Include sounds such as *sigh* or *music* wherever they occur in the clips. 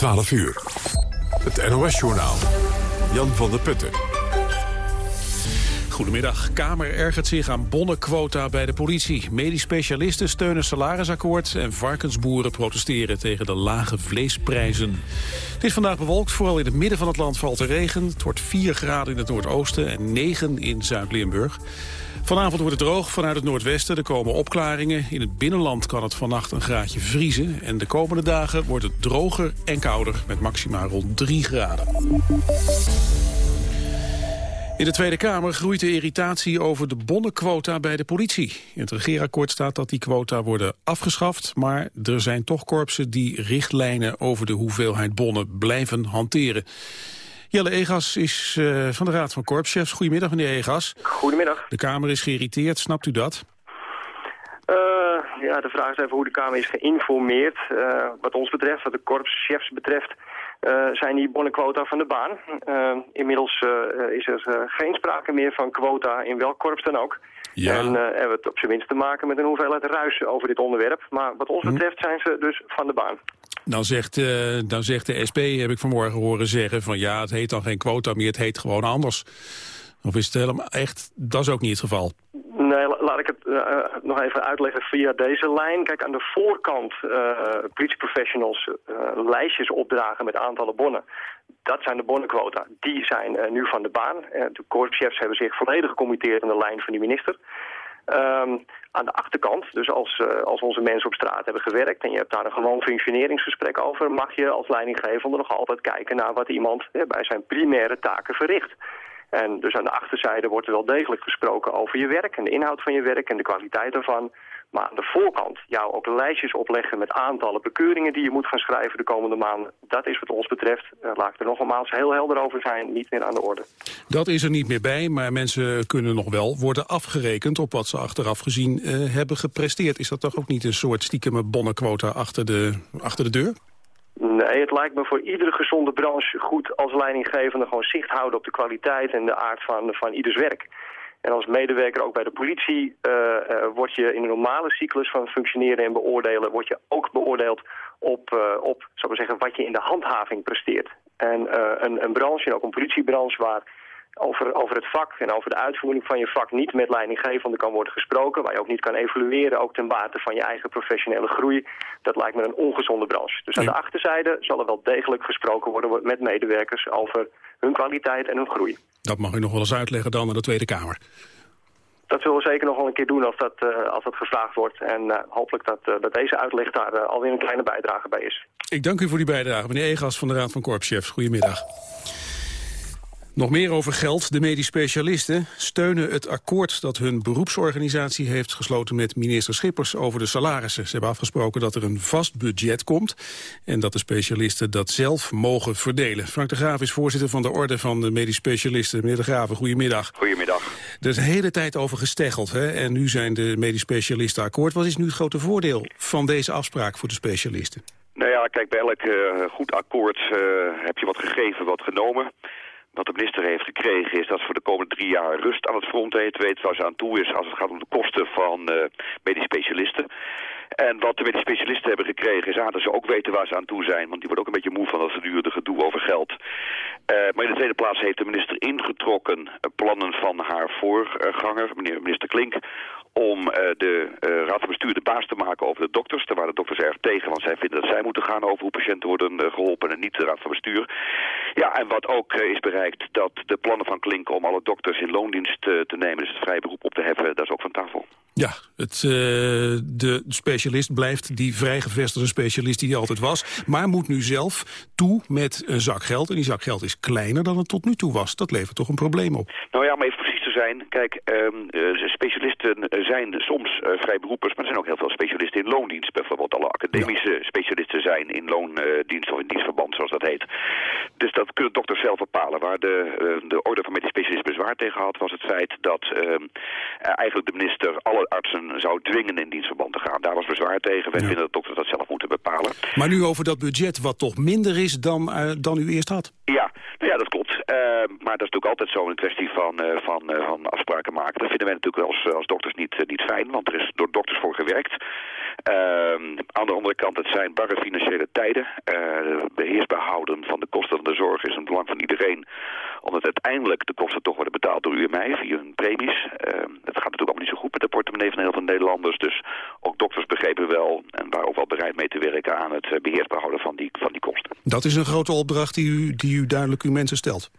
12 uur. Het NOS-journaal. Jan van der Putten. Goedemiddag. Kamer ergert zich aan bonnenquota bij de politie. Medisch specialisten steunen salarisakkoord... en varkensboeren protesteren tegen de lage vleesprijzen. Het is vandaag bewolkt. Vooral in het midden van het land valt er regen. Het wordt 4 graden in het noordoosten en 9 in Zuid-Limburg. Vanavond wordt het droog vanuit het noordwesten. Er komen opklaringen. In het binnenland kan het vannacht een graadje vriezen. En de komende dagen wordt het droger en kouder met maxima rond 3 graden. In de Tweede Kamer groeit de irritatie over de bonnenquota bij de politie. In het regeerakkoord staat dat die quota worden afgeschaft... maar er zijn toch korpsen die richtlijnen over de hoeveelheid bonnen blijven hanteren. Jelle Egas is uh, van de Raad van Korpschefs. Goedemiddag, meneer Egas. Goedemiddag. De Kamer is geïrriteerd, snapt u dat? Uh, ja, de vraag is even hoe de Kamer is geïnformeerd. Uh, wat ons betreft, wat de korpschefs betreft... Zijn die bonnenquota van de baan. Inmiddels is er geen sprake meer van quota in welk korps dan ook. Ja. En hebben we het op zijn minst te maken met een hoeveelheid ruis over dit onderwerp. Maar wat ons betreft zijn ze dus van de baan. Dan zegt, dan zegt de SP, heb ik vanmorgen horen zeggen... van ja, het heet dan geen quota meer, het heet gewoon anders. Of is het helemaal echt, dat is ook niet het geval? Nee, laat ik het uh, nog even uitleggen via deze lijn. Kijk, aan de voorkant uh, politieprofessionals lijstjes opdragen met aantallen bonnen. Dat zijn de bonnenquota. Die zijn nu van de baan. de korpschefs hebben zich volledig gecommitteerd aan de lijn van die minister. Um, aan de achterkant, dus als, uh, als onze mensen op straat hebben gewerkt... en je hebt daar een gewoon functioneringsgesprek over... mag je als leidinggevende nog altijd kijken naar wat iemand bij zijn primaire taken verricht. En dus aan de achterzijde wordt er wel degelijk gesproken over je werk... en de inhoud van je werk en de kwaliteit daarvan. Maar aan de voorkant jou ook lijstjes opleggen met aantallen bekeuringen... die je moet gaan schrijven de komende maanden. Dat is wat ons betreft, uh, laat ik er nogmaals heel helder over zijn, niet meer aan de orde. Dat is er niet meer bij, maar mensen kunnen nog wel worden afgerekend... op wat ze achteraf gezien uh, hebben gepresteerd. Is dat toch ook niet een soort stiekeme bonnenquota achter de, achter de deur? Nee, het lijkt me voor iedere gezonde branche goed als leidinggevende gewoon zicht houden op de kwaliteit en de aard van, van ieders werk. En als medewerker ook bij de politie uh, uh, word je in de normale cyclus van functioneren en beoordelen, word je ook beoordeeld op, uh, op zou zeggen, wat je in de handhaving presteert. En een, een branche, en ook een politiebranche waar over, over het vak en over de uitvoering van je vak niet met leidinggevende kan worden gesproken. Waar je ook niet kan evalueren, ook ten bate van je eigen professionele groei. Dat lijkt me een ongezonde branche. Dus aan de achterzijde zal er wel degelijk gesproken worden met medewerkers over hun kwaliteit en hun groei. Dat mag u nog wel eens uitleggen dan aan de Tweede Kamer. Dat zullen we zeker nog wel een keer doen als dat, uh, als dat gevraagd wordt. En uh, hopelijk dat, uh, dat deze uitleg daar alweer een kleine bijdrage bij is. Ik dank u voor die bijdrage. Meneer Egas van de Raad van Korpschefs, goedemiddag. Nog meer over geld. De medisch specialisten steunen het akkoord dat hun beroepsorganisatie heeft gesloten met minister Schippers over de salarissen. Ze hebben afgesproken dat er een vast budget komt en dat de specialisten dat zelf mogen verdelen. Frank de Graaf is voorzitter van de Orde van de Medisch Specialisten. Meneer de Graaf, goedemiddag. Goedemiddag. Er is de hele tijd over gesteggeld hè? en nu zijn de medisch specialisten akkoord. Wat is nu het grote voordeel van deze afspraak voor de specialisten? Nou ja, kijk, bij elk uh, goed akkoord uh, heb je wat gegeven, wat genomen. Wat de minister heeft gekregen is dat ze voor de komende drie jaar rust aan het front heeft. Weet waar ze aan toe is als het gaat om de kosten van uh, medisch specialisten. En wat de medisch specialisten hebben gekregen is dat ze ook weten waar ze aan toe zijn. Want die wordt ook een beetje moe van dat gedurende gedoe over geld. Uh, maar in de tweede plaats heeft de minister ingetrokken plannen van haar voorganger, meneer minister Klink om uh, de uh, raad van bestuur de baas te maken over de dokters. Daar waren de dokters erg tegen, want zij vinden dat zij moeten gaan over hoe patiënten worden uh, geholpen en niet de raad van bestuur. Ja, en wat ook is bereikt, dat de plannen van Klink om alle dokters in loondienst te nemen, dus het vrije beroep op te heffen, dat is ook van tafel. Ja, het, de specialist blijft die vrijgevestigde specialist die hij altijd was, maar moet nu zelf toe met een zak geld. En die zak geld is kleiner dan het tot nu toe was. Dat levert toch een probleem op? Nou ja, maar even te zijn, kijk, um, specialisten zijn soms uh, vrijberoepers, maar er zijn ook heel veel specialisten in loondienst. Bijvoorbeeld alle academische ja. specialisten zijn in loondienst of in dienstverband, zoals dat heet. Dus dat kunnen dokters zelf bepalen. Waar de, de orde van medisch specialisten bezwaar tegen had, was het feit dat eigenlijk de minister alle artsen zou dwingen in dienstverband te gaan. Daar was bezwaar tegen. Wij ja. vinden dat dokters dat zelf moeten bepalen. Maar nu over dat budget wat toch minder is dan, dan u eerst had? Ja, nou ja dat klopt. maar dat is natuurlijk altijd zo een kwestie van, van, van afspraken maken. Dat vinden wij natuurlijk als, als dokters niet, uh, niet fijn, want er is door dokters voor gewerkt. Uh, aan de andere kant, het zijn barre financiële tijden. Uh, de zorg is het belang van iedereen. Omdat uiteindelijk de kosten toch worden betaald door u en mij via hun premies. het gaat natuurlijk allemaal niet zo goed met de portemonnee van heel veel Nederlanders. Dus ook dokters begrepen wel en waren ook wel bereid mee te werken aan het beheersbaar houden van die, van die kosten. Dat is een grote opdracht die u, die u duidelijk uw mensen stelt.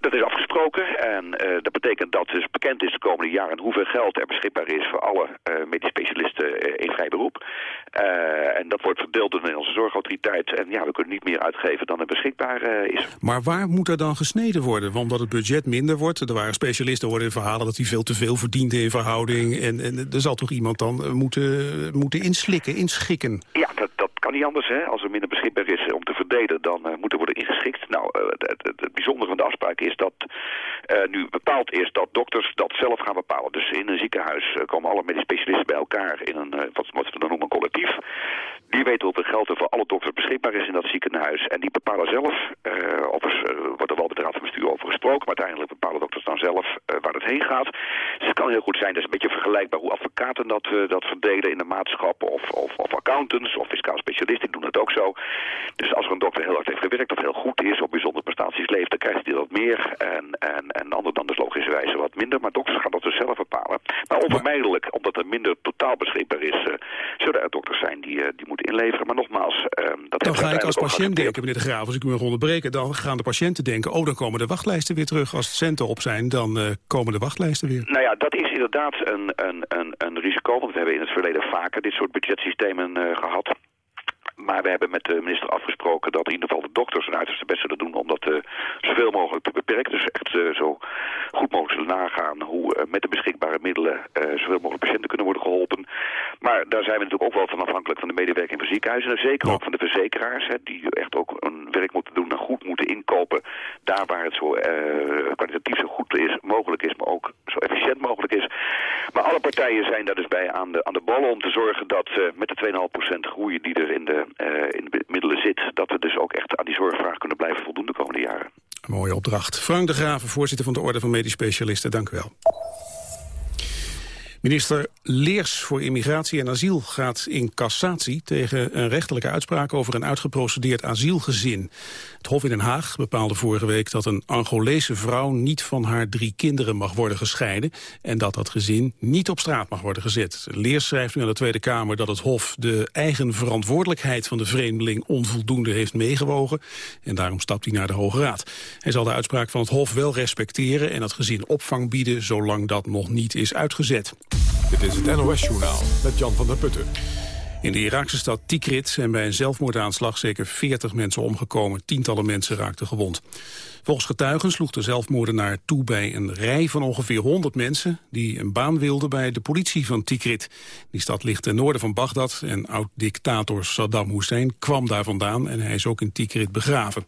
Dat is afgesproken en uh, dat betekent dat dus bekend is de komende jaren hoeveel geld er beschikbaar is voor alle uh, medisch specialisten uh, in vrij beroep. en dat wordt verdeeld door de Nederlandse Zorgautoriteit en ja, we kunnen niet meer uitgeven dan er beschikbaar is. Maar waar moet er dan gesneden worden? Want omdat het budget minder wordt, er waren specialisten hoorden in verhalen dat hij veel te veel verdient in verhouding en, en er zal toch iemand dan moeten, moeten inslikken, inschikken? Ja, dat niet anders. Hè? Als er minder beschikbaar is om te verdelen, dan moet er worden ingeschikt. Nou, het, het, het bijzondere van de afspraak is dat uh, nu bepaald is dat dokters dat zelf gaan bepalen. Dus in een ziekenhuis komen alle medisch specialisten bij elkaar in een, wat, wat we dan noemen een collectief. Die weten hoeveel geld er voor alle dokters beschikbaar is in dat ziekenhuis. En die bepalen zelf, er wordt er wel met de raad van bestuur over gesproken, maar uiteindelijk bepalen dokters dan zelf waar het heen gaat. Dus het kan heel goed zijn, dat is een beetje vergelijkbaar hoe advocaten dat, dat verdelen in de maatschappen of, of, of accountants of fiscaal specialisten doen het ook zo. Dus als er een dokter heel hard heeft gewerkt of heel goed is, op bijzondere prestaties leeft, dan krijgt hij wat meer en, en, en ander dan dus logischerwijze wat minder. Maar dokters gaan dat dus zelf bepalen. Maar onvermijdelijk, omdat er minder totaal beschikbaar is, uh, zullen er dokters zijn die, uh, die moeten inleveren. Maar nogmaals, uh, dat Dan ga ik als patiënt denken, meneer De Graaf, als ik u mag onderbreken, dan gaan de patiënten denken, oh, dan komen de wachtlijsten weer terug. Als de centen op zijn, dan komen de wachtlijsten weer. Nou ja, dat is inderdaad een, een, een, een risico, want we hebben in het verleden vaker dit soort budgetsystemen gehad. Maar we hebben met de minister afgesproken dat in ieder geval de dokters hun uiterste best zullen doen om dat uh, zoveel mogelijk te beperken. Dus echt uh, zo goed mogelijk zullen nagaan hoe uh, met de beschikbare middelen zoveel mogelijk patiënten kunnen worden geholpen. Maar daar zijn we natuurlijk ook wel van afhankelijk van de medewerking van ziekenhuizen. En zeker ook van de verzekeraars, hè, die echt ook een werk moeten doen en goed moeten inkopen. Daar waar het zo kwalitatief zo goed is, mogelijk is, maar ook zo efficiënt mogelijk is. Maar alle partijen zijn daar dus bij aan de, aan de ballen om te zorgen dat met de 2,5% groei die er in de in de middelen zit... dat we dus ook echt aan die zorgvraag kunnen blijven voldoen de komende jaren. Een mooie opdracht. Frank de Graven, voorzitter van de Orde van Medisch Specialisten, dank u wel. Minister Leers voor Immigratie en Asiel gaat in cassatie tegen een rechterlijke uitspraak over een uitgeprocedeerd asielgezin. Het Hof in Den Haag bepaalde vorige week dat een Angolese vrouw niet van haar drie kinderen mag worden gescheiden en dat dat gezin niet op straat mag worden gezet. Leers schrijft nu aan de Tweede Kamer dat het Hof de eigen verantwoordelijkheid van de vreemdeling onvoldoende heeft meegewogen en daarom stapt hij naar de Hoge Raad. Hij zal de uitspraak van het Hof wel respecteren en het gezin opvang bieden zolang dat nog niet is uitgezet. Dit is het NOS-journaal met Jan van der Putten. In de Iraakse stad Tikrit zijn bij een zelfmoordaanslag zeker 40 mensen omgekomen. Tientallen mensen raakten gewond. Volgens getuigen sloeg de zelfmoordenaar toe bij een rij van ongeveer 100 mensen... die een baan wilden bij de politie van Tikrit. Die stad ligt ten noorden van Bagdad en oud-dictator Saddam Hussein kwam daar vandaan... en hij is ook in Tikrit begraven.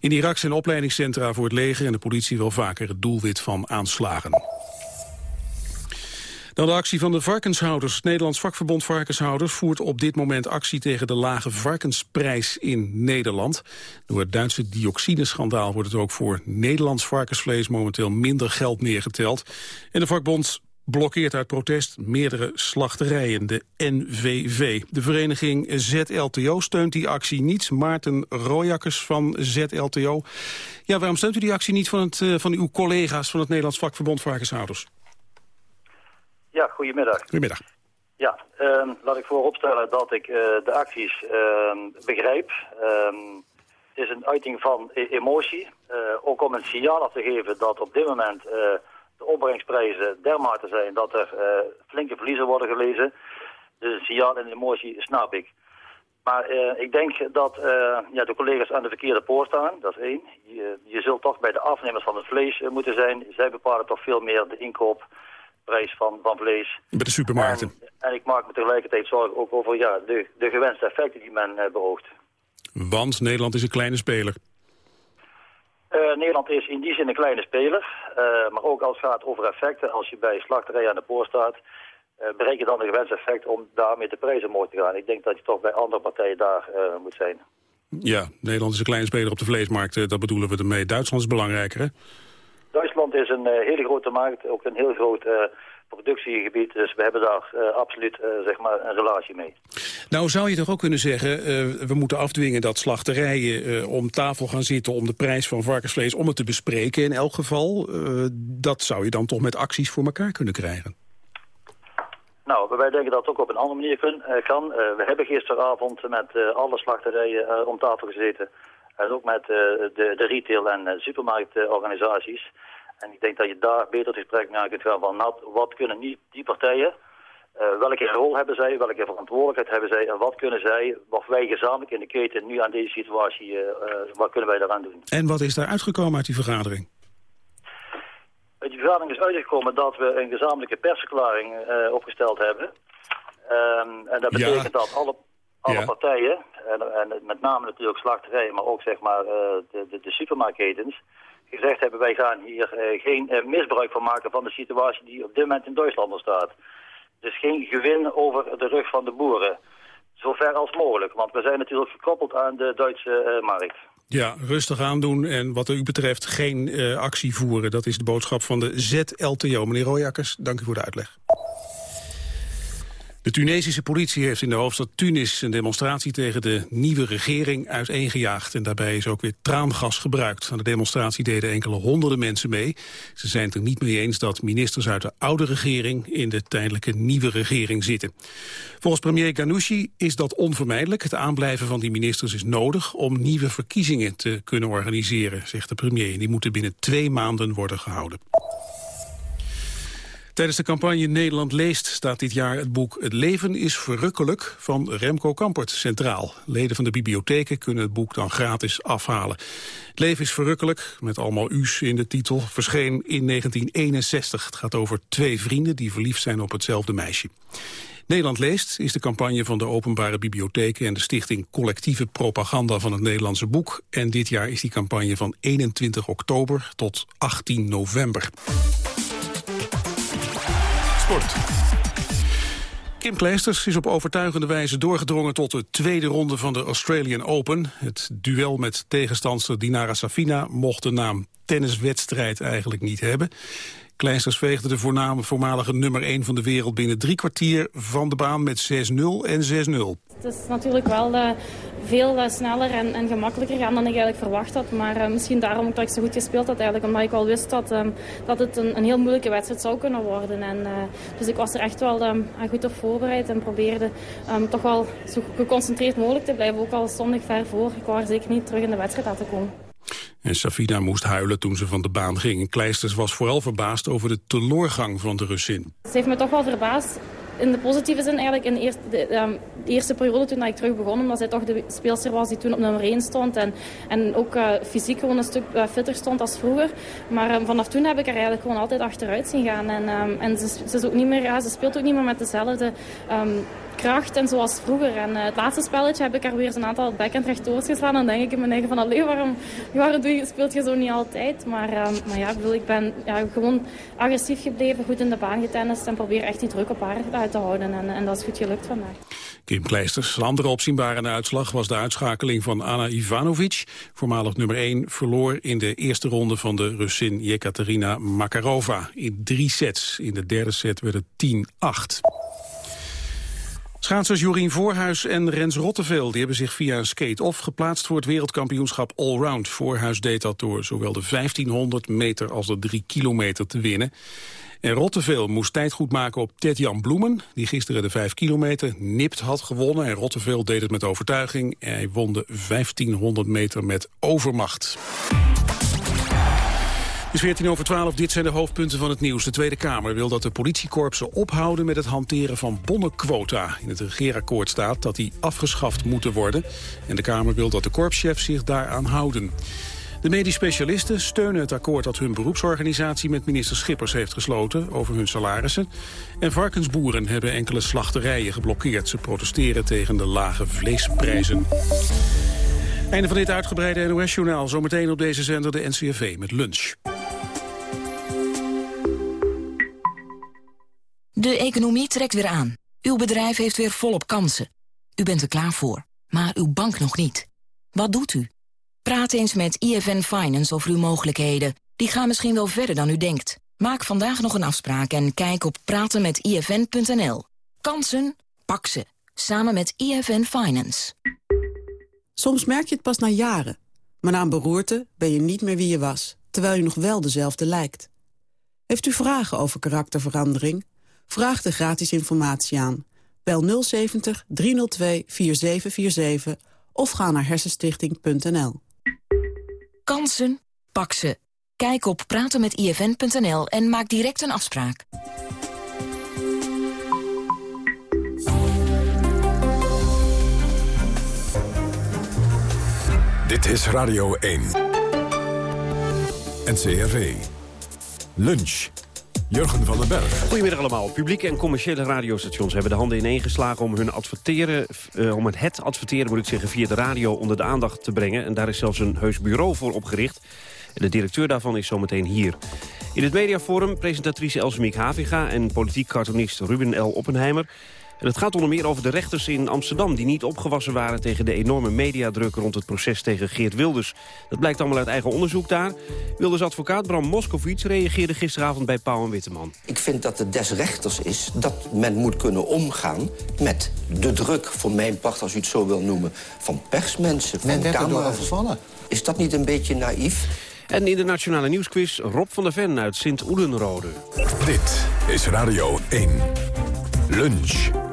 In Irak zijn opleidingscentra voor het leger en de politie wel vaker het doelwit van aanslagen. Dan de actie van de varkenshouders. Het Nederlands vakverbond Varkenshouders voert op dit moment actie tegen de lage varkensprijs in Nederland. Door het Duitse dioxineschandaal wordt het ook voor Nederlands varkensvlees momenteel minder geld neergeteld. En de vakbond blokkeert uit protest meerdere slachterijen, de NVV. De vereniging ZLTO steunt die actie niet. Maarten Royakkers van ZLTO. Ja, waarom steunt u die actie niet van, het, eh, van uw collega's van het Nederlands vakverbond Varkenshouders? Ja, goedemiddag. Goedemiddag. Ja, uh, laat ik vooropstellen dat ik uh, de acties uh, begrijp. Ehm, het is een uiting van e emotie. Eh, ook om een signaal af te geven dat op dit moment de opbrengsprijzen dermate zijn dat er flinke verliezen worden gelezen. Dus een signaal en emotie snap ik. Maar ik denk dat ja, de collega's aan de verkeerde poort staan, dat is één. Je, je zult toch bij de afnemers van het vlees moeten zijn. Zij bepalen toch veel meer de inkoop prijs van, van vlees. Bij de supermarkten. En, ik maak me tegelijkertijd zorgen ook over ja, de, de gewenste effecten die men uh, beoogt. Want Nederland is een kleine speler. Uh, Nederland is in die zin een kleine speler. Uh, maar ook als het gaat over effecten, als je bij slachterij aan de poort staat... bereik je dan de gewenste effect om daarmee de prijzen omhoog te gaan. Ik denk dat je toch bij andere partijen daar moet zijn. Ja, Nederland is een kleine speler op de vleesmarkt. dat bedoelen we ermee. Duitsland is belangrijker, hè? Duitsland is een uh, hele grote markt, ook een heel groot uh, productiegebied. Dus we hebben daar uh, absoluut uh, zeg maar een relatie mee. Nou zou je toch ook kunnen zeggen, uh, we moeten afdwingen dat slachterijen om tafel gaan zitten om de prijs van varkensvlees om het te bespreken in elk geval. dat zou je dan toch met acties voor elkaar kunnen krijgen? Nou, wij denken dat het ook op een andere manier kun, kan. we hebben gisteravond met alle slachterijen om tafel gezeten. En ook met de, de retail- en supermarktorganisaties. En ik denk dat je daar beter het gesprek naar kunt gaan van nou, wat kunnen die, die partijen, uh, welke rol hebben zij, welke verantwoordelijkheid hebben zij en wat kunnen zij, of wij gezamenlijk in de keten nu aan deze situatie, uh, wat kunnen wij daaraan doen. En wat is daar uitgekomen uit die vergadering? Uit die vergadering is uitgekomen dat we een gezamenlijke persverklaring opgesteld hebben. Um, en dat betekent dat alle, alle partijen, en, en, met name natuurlijk slachterijen, maar ook zeg maar de, de, de supermarktketens, gezegd hebben... wij gaan hier uh, geen uh, misbruik van maken van de situatie die op dit moment in Duitsland staat. Dus geen gewin over de rug van de boeren. Zover als mogelijk, want we zijn natuurlijk gekoppeld aan de Duitse markt. Ja, rustig aandoen en wat u betreft geen actie voeren. Dat is de boodschap van de ZLTO. Meneer Royakkers, dank u voor de uitleg. De Tunesische politie heeft in de hoofdstad Tunis een demonstratie tegen de nieuwe regering uiteengejaagd. En daarbij is ook weer traangas gebruikt. Aan de demonstratie deden enkele honderden mensen mee. Ze zijn het er niet mee eens dat ministers uit de oude regering in de tijdelijke nieuwe regering zitten. Volgens premier Ghanouchi is dat onvermijdelijk. Het aanblijven van die ministers is nodig om nieuwe verkiezingen te kunnen organiseren, zegt de premier. Die moeten binnen twee maanden worden gehouden. Tijdens de campagne Nederland leest staat dit jaar het boek Het leven is verrukkelijk van Remco Kampert centraal. Leden van de bibliotheken kunnen het boek dan gratis afhalen. Het leven is verrukkelijk, met allemaal u's in de titel, verscheen in 1961. Het gaat over twee vrienden die verliefd zijn op hetzelfde meisje. Nederland leest is de campagne van de openbare bibliotheken en de stichting Collectieve Propaganda van het Nederlandse Boek. En dit jaar is die campagne van 21 oktober tot 18 november. Kim Kleisters is op overtuigende wijze doorgedrongen tot de tweede ronde van de Australian Open. Het duel met tegenstandster Dinara Safina mocht de naam tenniswedstrijd eigenlijk niet hebben. Kleisters veegde de voormalige nummer 1 van de wereld binnen drie kwartier van de baan met 6-0 en 6-0. Het is natuurlijk wel uh, veel uh, sneller en, en, gemakkelijker gaan dan ik eigenlijk verwacht had. Maar uh, misschien daarom ook dat ik zo goed gespeeld had eigenlijk. Omdat ik al wist dat, dat het een, een, heel moeilijke wedstrijd zou kunnen worden. En, dus ik was er echt wel um, goed op voorbereid en probeerde um, toch wel zo geconcentreerd mogelijk te blijven. Ook al stond ik ver voor. Ik wou er zeker niet terug in de wedstrijd laten komen. En Safina moest huilen toen ze van de baan ging. Kleisters was vooral verbaasd over de teloorgang van de Russin. Ze heeft me toch wel verbaasd in de positieve zin eigenlijk in de eerste, de, de eerste periode toen ik terug begon. Omdat zij toch de speelster was die toen op nummer 1 stond. En, en ook uh, fysiek gewoon een stuk uh, fitter stond als vroeger. Maar um, vanaf toen heb ik er eigenlijk gewoon altijd achteruit zien gaan. En, um, en ze, ze, is ook niet meer, ze speelt ook niet meer met dezelfde kracht en zoals vroeger. En uh, het laatste spelletje heb ik er weer een aantal backhand rechtdoors geslaan. Dan denk ik in mijn eigen van, allee, waarom, waarom doe je, speelt je zo niet altijd? Maar, maar ja, ik, bedoel, ik ben ja, gewoon agressief gebleven, goed in de baan getennist en probeer echt die druk op haar te houden. En, en dat is goed gelukt vandaag. Kim Kleisters. Een andere opzienbare uitslag was de uitschakeling van Anna Ivanovic. Voormalig nummer 1 verloor in de eerste ronde van de Russin Jekaterina Makarova. In drie sets. In de derde set werd het 10-8. Schaatsers Jorien Voorhuis en Rens Rotteveel die hebben zich via een skate-off geplaatst voor het wereldkampioenschap Allround. Voorhuis deed dat door zowel de 1500 meter als de 3 kilometer te winnen. En Rotteveel moest tijd goed maken op Ted-Jan Bloemen... die gisteren de 5 kilometer nipt had gewonnen. En Rotteveel deed het met overtuiging. Hij won de 1500 meter met overmacht. Het is 14 over 12, dit zijn de hoofdpunten van het nieuws. De Tweede Kamer wil dat de politiekorpsen ophouden met het hanteren van bonnenquota. In het regeerakkoord staat dat die afgeschaft moeten worden. En de Kamer wil dat de korpschefs zich daaraan houden. De medisch specialisten steunen het akkoord dat hun beroepsorganisatie met minister Schippers heeft gesloten over hun salarissen. En varkensboeren hebben enkele slachterijen geblokkeerd. Ze protesteren tegen de lage vleesprijzen. Einde van dit uitgebreide NOS-journaal. Zometeen op deze zender de NCRV met lunch. De economie trekt weer aan. Uw bedrijf heeft weer volop kansen. U bent er klaar voor, maar uw bank nog niet. Wat doet u? Praat eens met IFN Finance over uw mogelijkheden. Die gaan misschien wel verder dan u denkt. Maak vandaag nog een afspraak en kijk op pratenmetifn.nl. Kansen? Pak ze. Samen met IFN Finance. Soms merk je het pas na jaren. Maar na een beroerte ben je niet meer wie je was, terwijl je nog wel dezelfde lijkt. Heeft u vragen over karakterverandering? Vraag de gratis informatie aan. Bel 070 302 4747 of ga naar hersenstichting.nl. Kansen? Pak ze. Kijk op pratenmetifn.nl en maak direct een afspraak. Dit is Radio 1. NCRV. Lunch. Jurgen van den Berg. Goedemiddag allemaal. Publieke en commerciële radiostations hebben de handen ineengeslagen om hun adverteren, uh, om het, het adverteren moet ik zeggen, via de radio onder de aandacht te brengen. En daar is zelfs een heus bureau voor opgericht. De directeur daarvan is zometeen hier. In het mediaforum presentatrice Elsemiek Haviga en politiek cartoonist Ruben L. Oppenheimer. En het gaat onder meer over de rechters in Amsterdam... die niet opgewassen waren tegen de enorme mediadruk rond het proces tegen Geert Wilders. Dat blijkt allemaal uit eigen onderzoek daar. Wilders advocaat Bram Moskowitz reageerde gisteravond bij Pauw en Witteman. Ik vind dat het des rechters is dat men moet kunnen omgaan... met de druk, voor mijn part, als u het zo wil noemen... van persmensen, van camera's. Is dat niet een beetje naïef? En in de Nationale Nieuwsquiz Rob van der Ven uit Sint-Oedenrode. Dit is Radio 1. Lunch.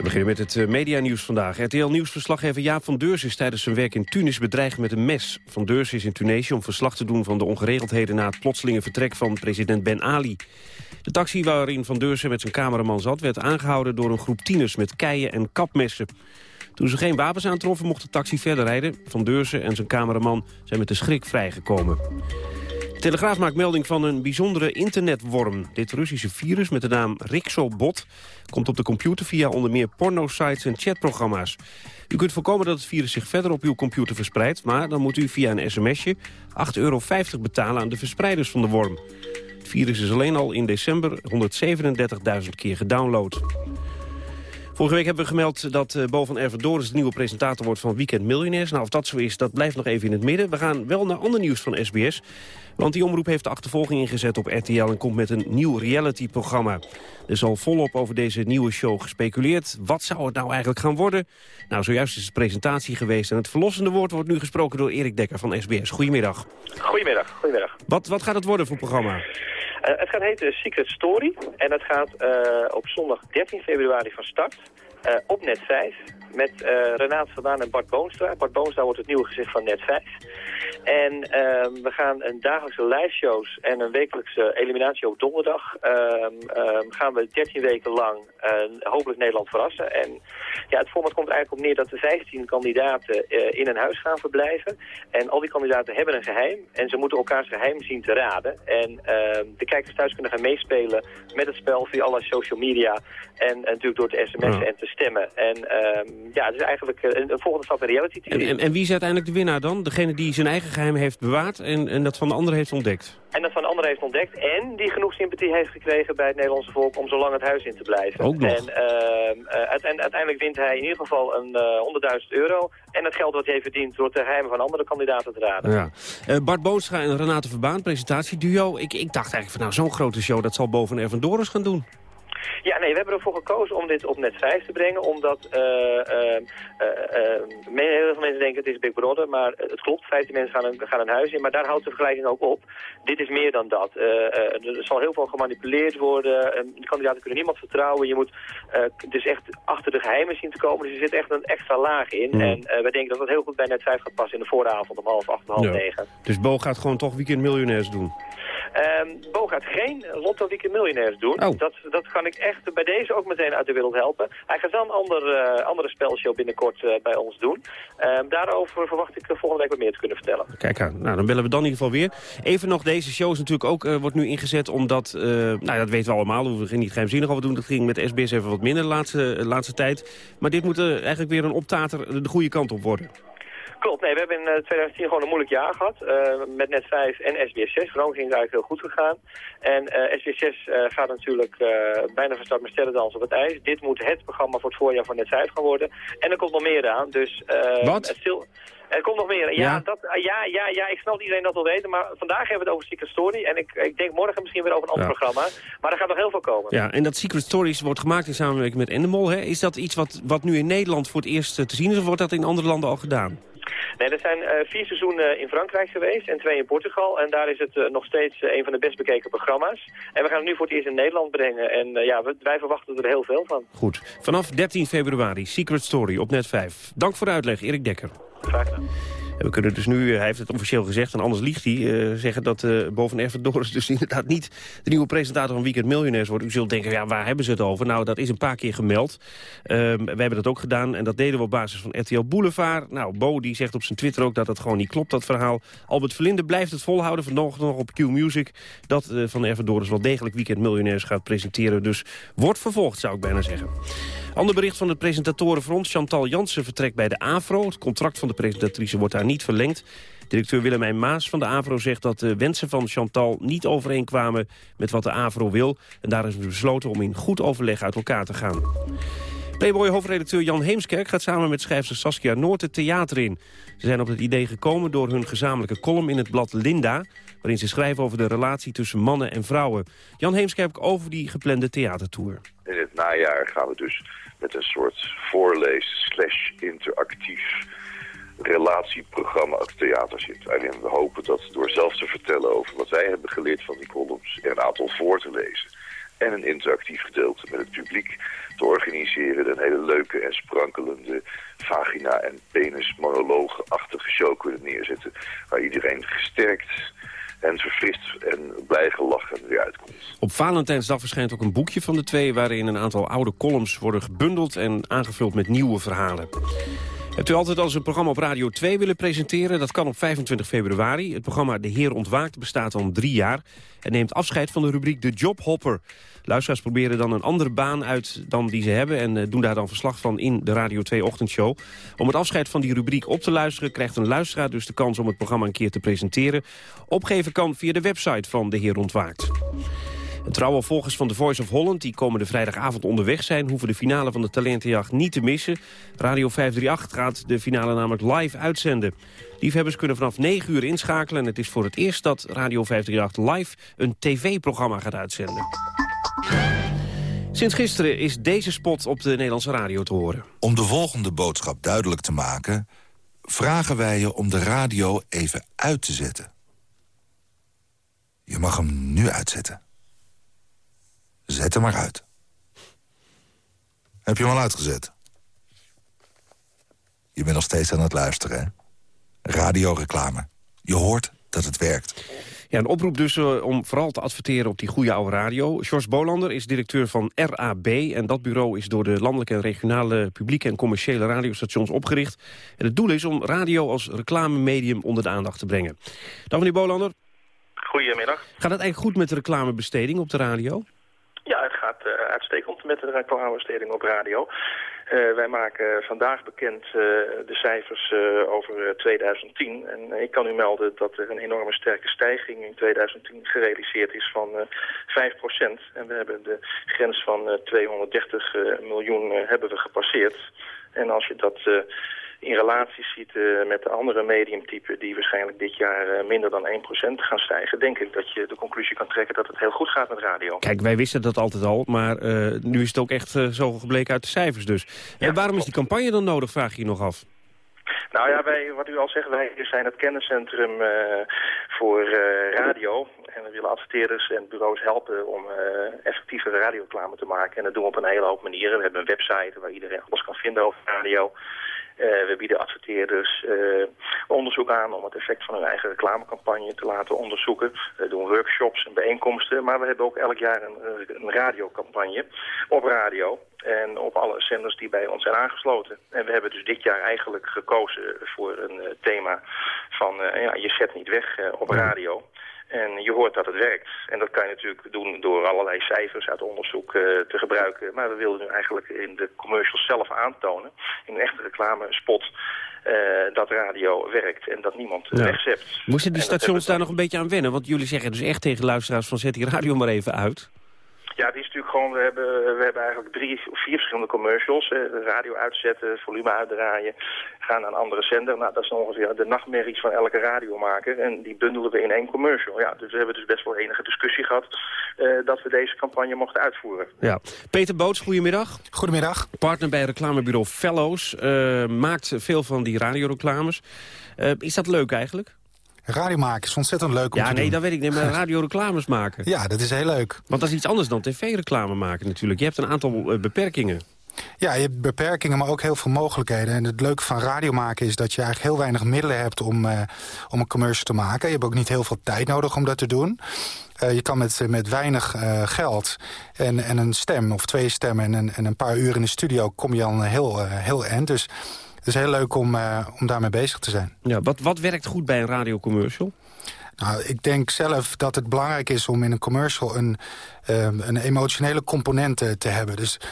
We beginnen met het eh, medianieuws vandaag. RTL-nieuwsverslaggever Jaap van Deurs is tijdens zijn werk in Tunis bedreigd met een mes. Van Deurs is in Tunesië om verslag te doen van de ongeregeldheden... na het plotselinge vertrek van president Ben Ali. De taxi waarin Van Deursen met zijn cameraman zat... werd aangehouden door een groep tieners met keien en kapmessen. Toen ze geen wapens aantroffen mocht de taxi verder rijden. Van Deursen en zijn cameraman zijn met de schrik vrijgekomen. Telegraaf maakt melding van een bijzondere internetworm. Dit Russische virus met de naam Rixobot komt op de computer via onder meer pornosites en chatprogramma's. U kunt voorkomen dat het virus zich verder op uw computer verspreidt... maar dan moet u via een sms'je 8,50 euro betalen aan de verspreiders van de worm. Het virus is alleen al in december 137.000 keer gedownload. Vorige week hebben we gemeld dat uh, Bo van Ervendoris de nieuwe presentator wordt van Weekend Millionaires. Nou, of dat zo is, dat blijft nog even in het midden. We gaan wel naar ander nieuws van SBS. Want die omroep heeft de achtervolging ingezet op RTL en komt met een nieuw reality-programma. Er is al volop over deze nieuwe show gespeculeerd. Wat zou het nou eigenlijk gaan worden? Nou, zojuist is de presentatie geweest en het verlossende woord wordt nu gesproken door Erik Dekker van SBS. Goedemiddag. Goedemiddag, goedemiddag. Wat, wat gaat het worden voor programma? Uh, het gaat heten Secret Story en het gaat uh, op zondag 13 februari van start uh, op net 5 met Renate Vandaan en Bart Boonstra. Bart Boonstra wordt het nieuwe gezicht van Net 5. En uh, we gaan een dagelijkse live shows en een wekelijkse eliminatie op donderdag. gaan we 13 weken lang hopelijk Nederland verrassen. En ja, het format komt eigenlijk op neer dat de 15 kandidaten in een huis gaan verblijven. En al die kandidaten hebben een geheim. En ze moeten elkaars geheim zien te raden. En de kijkers thuis kunnen gaan meespelen met het spel via alle social media. En, natuurlijk door te sms'en en te stemmen. En ja, het is eigenlijk een, een volgende stap in reality TV. En, en, en, wie is uiteindelijk de winnaar dan? Degene die zijn eigen geheim heeft bewaard en, en dat van de ander heeft ontdekt? En dat van de ander heeft ontdekt en die genoeg sympathie heeft gekregen bij het Nederlandse volk om zo lang het huis in te blijven. Ook nog. En uh, uiteindelijk wint hij in ieder geval een uh, 100.000 euro en het geld wat hij verdient door de geheimen van andere kandidaten te raden. Ja. Uh, Bart Boonstra en Renate Verbaan, presentatieduo. Ik, ik dacht eigenlijk van nou zo'n grote show, dat zal boven Ervan Doris gaan doen. Ja, nee, we hebben ervoor gekozen om dit op net 5 te brengen, omdat uh, heel veel mensen denken het is Big Brother, maar het klopt, 15 mensen gaan een, gaan een huis in, maar daar houdt de vergelijking ook op. Dit is meer dan dat. er zal heel veel gemanipuleerd worden, de kandidaten kunnen niemand vertrouwen, je moet dus echt achter de geheimen zien te komen, dus er zit echt een extra laag in. Mm. En wij denken dat dat heel goed bij net 5 gaat passen in de vooravond om half acht, half ja. negen. Dus Bo gaat gewoon toch weekend miljonairs doen? Um, Bo gaat geen Lotto Weekend Miljonairs doen. Oh. Dat, dat kan ik echt bij deze ook meteen uit de wereld helpen. Hij gaat wel een ander, uh, andere spelshow binnenkort uh, bij ons doen. Um, daarover verwacht ik volgende week wat meer te kunnen vertellen. Kijk aan. Nou, dan bellen we dan in ieder geval weer. Even nog, deze show is natuurlijk ook, uh, wordt nu ingezet omdat... nou, dat weten we allemaal, we hoeven niet geheimzinnig over doen. Dat ging met SBS even wat minder de laatste, laatste tijd. Maar dit moet eigenlijk weer een optater de goede kant op worden. Klopt, nee, we hebben in 2010 gewoon een moeilijk jaar gehad. Uh, met net 5 en SBS 6. Vooral ging het eigenlijk heel goed gegaan. En uh, SBS 6 uh, gaat natuurlijk bijna van start met stellendans op het ijs. Dit moet het programma voor het voorjaar van net 5 gaan worden. En er komt nog meer aan. Dus, Wat? Stil... Er komt nog meer. Ja, Ja? Dat, ja, ja, ja, ik snap dat iedereen dat wil weten, maar vandaag hebben we het over Secret Story. En ik, ik denk morgen misschien weer over een ander Ja. programma. Maar er gaat nog heel veel komen. Ja, en dat Secret Stories wordt gemaakt in samenwerking met Endemol. Hè? Is dat iets wat, wat nu in Nederland voor het eerst eh, te zien is... of wordt dat in andere landen al gedaan? Nee, er zijn eh, vier seizoenen in Frankrijk geweest en twee in Portugal. En daar is het eh, nog steeds eh, een van de best bekeken programma's. En we gaan het nu voor het eerst in Nederland brengen. En ja, wij verwachten er heel veel van. Goed. Vanaf 13 februari, Secret Story op net 5. Dank voor de uitleg, Erik Dekker. Graag gedaan. We kunnen dus nu, eh, hij heeft het officieel gezegd, en anders liegt hij... eh, zeggen dat eh boven Doris *laughs* dus inderdaad niet de nieuwe presentator van Weekend Miljonairs wordt. U zult denken, ja, waar hebben ze het over? Nou, dat is een paar keer gemeld. Ehm, we hebben dat ook gedaan en dat deden we op basis van RTL Boulevard. Nou, Bo die zegt op zijn Twitter ook dat dat gewoon niet klopt, dat verhaal. Albert Verlinde blijft het volhouden, vanochtend nog op Q-Music... dat Van Erven Doris wel degelijk Weekend Miljonairs gaat presenteren. Dus wordt vervolgd, zou ik bijna zeggen. Ander bericht van het presentatorenfront. Chantal Jansen vertrekt bij de AVRO. Het contract van de presentatrice wordt daar niet verlengd. Directeur Willemijn Maas van de AVRO zegt dat de wensen van Chantal niet overeenkwamen met wat de AVRO wil. En daar is besloten om in goed overleg uit elkaar te gaan. Playboy-hoofdredacteur Jan Heemskerk gaat samen met schrijfster Saskia Noord het theater in. Ze zijn op het idee gekomen door hun gezamenlijke column in het blad Linda... waarin ze schrijven over de relatie tussen mannen en vrouwen. Jan Heemskerk over die geplande theatertour. In het najaar gaan we dus met een soort voorlees slash interactief relatieprogramma het theater zitten. En we hopen dat door zelf te vertellen over wat wij hebben geleerd van die columns... er een aantal voor te lezen en een interactief gedeelte met het publiek te organiseren. Een hele leuke en sprankelende vagina- en penis-monologen-achtige show kunnen neerzetten... waar iedereen gesterkt en verfrist en blij gelachen weer uitkomt. Op Valentijnsdag verschijnt ook een boekje van de twee... waarin een aantal oude columns worden gebundeld en aangevuld met nieuwe verhalen. Hebt u altijd al eens een programma op Radio 2 willen presenteren? Dat kan op 25 februari. Het programma De Heer Ontwaakt bestaat al drie jaar... en neemt afscheid van de rubriek De Jobhopper. Luisteraars proberen dan een andere baan uit dan die ze hebben... en eh, doen daar dan verslag van in de Radio 2 ochtendshow. Om het afscheid van die rubriek op te luisteren... krijgt een luisteraar dus de kans om het programma een keer te presenteren. Opgeven kan via de website van De Heer Ontwaakt. En trouwe van The Voice of Holland, die komende vrijdagavond onderweg zijn... hoeven de finale van de talentenjacht niet te missen. Radio 538 gaat de finale namelijk live uitzenden. Liefhebbers kunnen vanaf 9 uur inschakelen... en het is voor het eerst dat Radio 538 live een tv-programma gaat uitzenden. Sinds gisteren is deze spot op de Nederlandse radio te horen. Om de volgende boodschap duidelijk te maken... vragen wij je om de radio even uit te zetten. Je mag hem nu uitzetten. Zet hem maar uit. Heb je hem al uitgezet? Je bent nog steeds aan het luisteren, hè? Radioreclame. Je hoort dat het werkt. Ja, een oproep dus eh, om vooral te adverteren op die goede oude radio. George Bolander is directeur van RAB. En dat bureau is door de landelijke en regionale publieke en commerciële radiostations opgericht. En het doel is om radio als reclamemedium onder de aandacht te brengen. Dag meneer Bolander. Goedemiddag. Gaat het eigenlijk goed met de reclamebesteding op de radio? Ja, het gaat uh, uitstekend met de reclamebesteding op radio. Uh, wij maken vandaag bekend uh, de cijfers uh, over 2010. En ik kan u melden dat er een enorme sterke stijging in 2010 gerealiseerd is van 5%. En we hebben de grens van 230 miljoen hebben we gepasseerd. En als je dat in relatie ziet uh, met de andere mediumtypen die waarschijnlijk dit jaar uh, minder dan 1% gaan stijgen, denk ik dat je de conclusie kan trekken dat het heel goed gaat met radio. Kijk, wij wisten dat altijd al, maar uh, nu is het ook echt zo gebleken uit de cijfers dus. Ja, waarom is die campagne dan nodig, vraag je je nog af? Nou ja, wij, wat u al zegt, wij zijn het kenniscentrum voor radio. En we willen adverteerders en bureaus helpen om effectievere radioreclame te maken. En dat doen we op een hele hoop manieren. We hebben een website waar iedereen alles kan vinden over radio. Uh, we bieden adverteerders uh, onderzoek aan om het effect van hun eigen reclamecampagne te laten onderzoeken. We doen workshops en bijeenkomsten, maar we hebben ook elk jaar een, een radiocampagne op radio en op alle zenders die bij ons zijn aangesloten. En we hebben dus dit jaar eigenlijk gekozen voor een thema van ja, je zet niet weg op radio. En je hoort dat het werkt. En dat kan je natuurlijk doen door allerlei cijfers uit onderzoek uh, te gebruiken. Maar we wilden nu eigenlijk in de commercials zelf aantonen, in een echte reclamespot, uh, dat radio werkt en dat niemand ja. wegzept. Moesten die stations daar nog een beetje aan wennen? Want jullie zeggen dus echt tegen luisteraars van zet die radio maar even uit. Ja, die is natuurlijk gewoon, we hebben, we hebben eigenlijk drie of vier verschillende commercials. Eh, radio uitzetten, volume uitdraaien, gaan naar een andere zender. Nou, dat is ongeveer de nachtmerries van elke radiomaker. En die bundelen we in één commercial. Ja, dus we hebben dus best wel enige discussie gehad eh, dat we deze campagne mochten uitvoeren. Ja. Peter Boots, goedemiddag. Goedemiddag. Partner bij reclamebureau Fellows. eh, maakt veel van die radioreclames. Eh is dat leuk eigenlijk? Radio maken is ontzettend leuk om Ja, te nee, doen. dat weet ik niet. Maar *laughs* radioreclames maken. Ja, dat is heel leuk. Want dat is iets anders dan tv-reclame maken natuurlijk. Je hebt een aantal eh, beperkingen. Ja, je hebt beperkingen, maar ook heel veel mogelijkheden. En het leuke van radio maken is dat je eigenlijk heel weinig middelen hebt om, eh, om een commercial te maken. Je hebt ook niet heel veel tijd nodig om dat te doen. Eh, je kan met, met weinig geld en, en een stem of twee stemmen en, een- en een paar uur in de studio kom je al heel, eh, heel eind. Dus het is heel leuk om, eh, om daarmee bezig te zijn. Ja, wat, wat werkt goed bij een radiocommercial? Nou, ik denk zelf dat het belangrijk is om in een commercial een, ehm, een emotionele component eh, te hebben. Dus eh,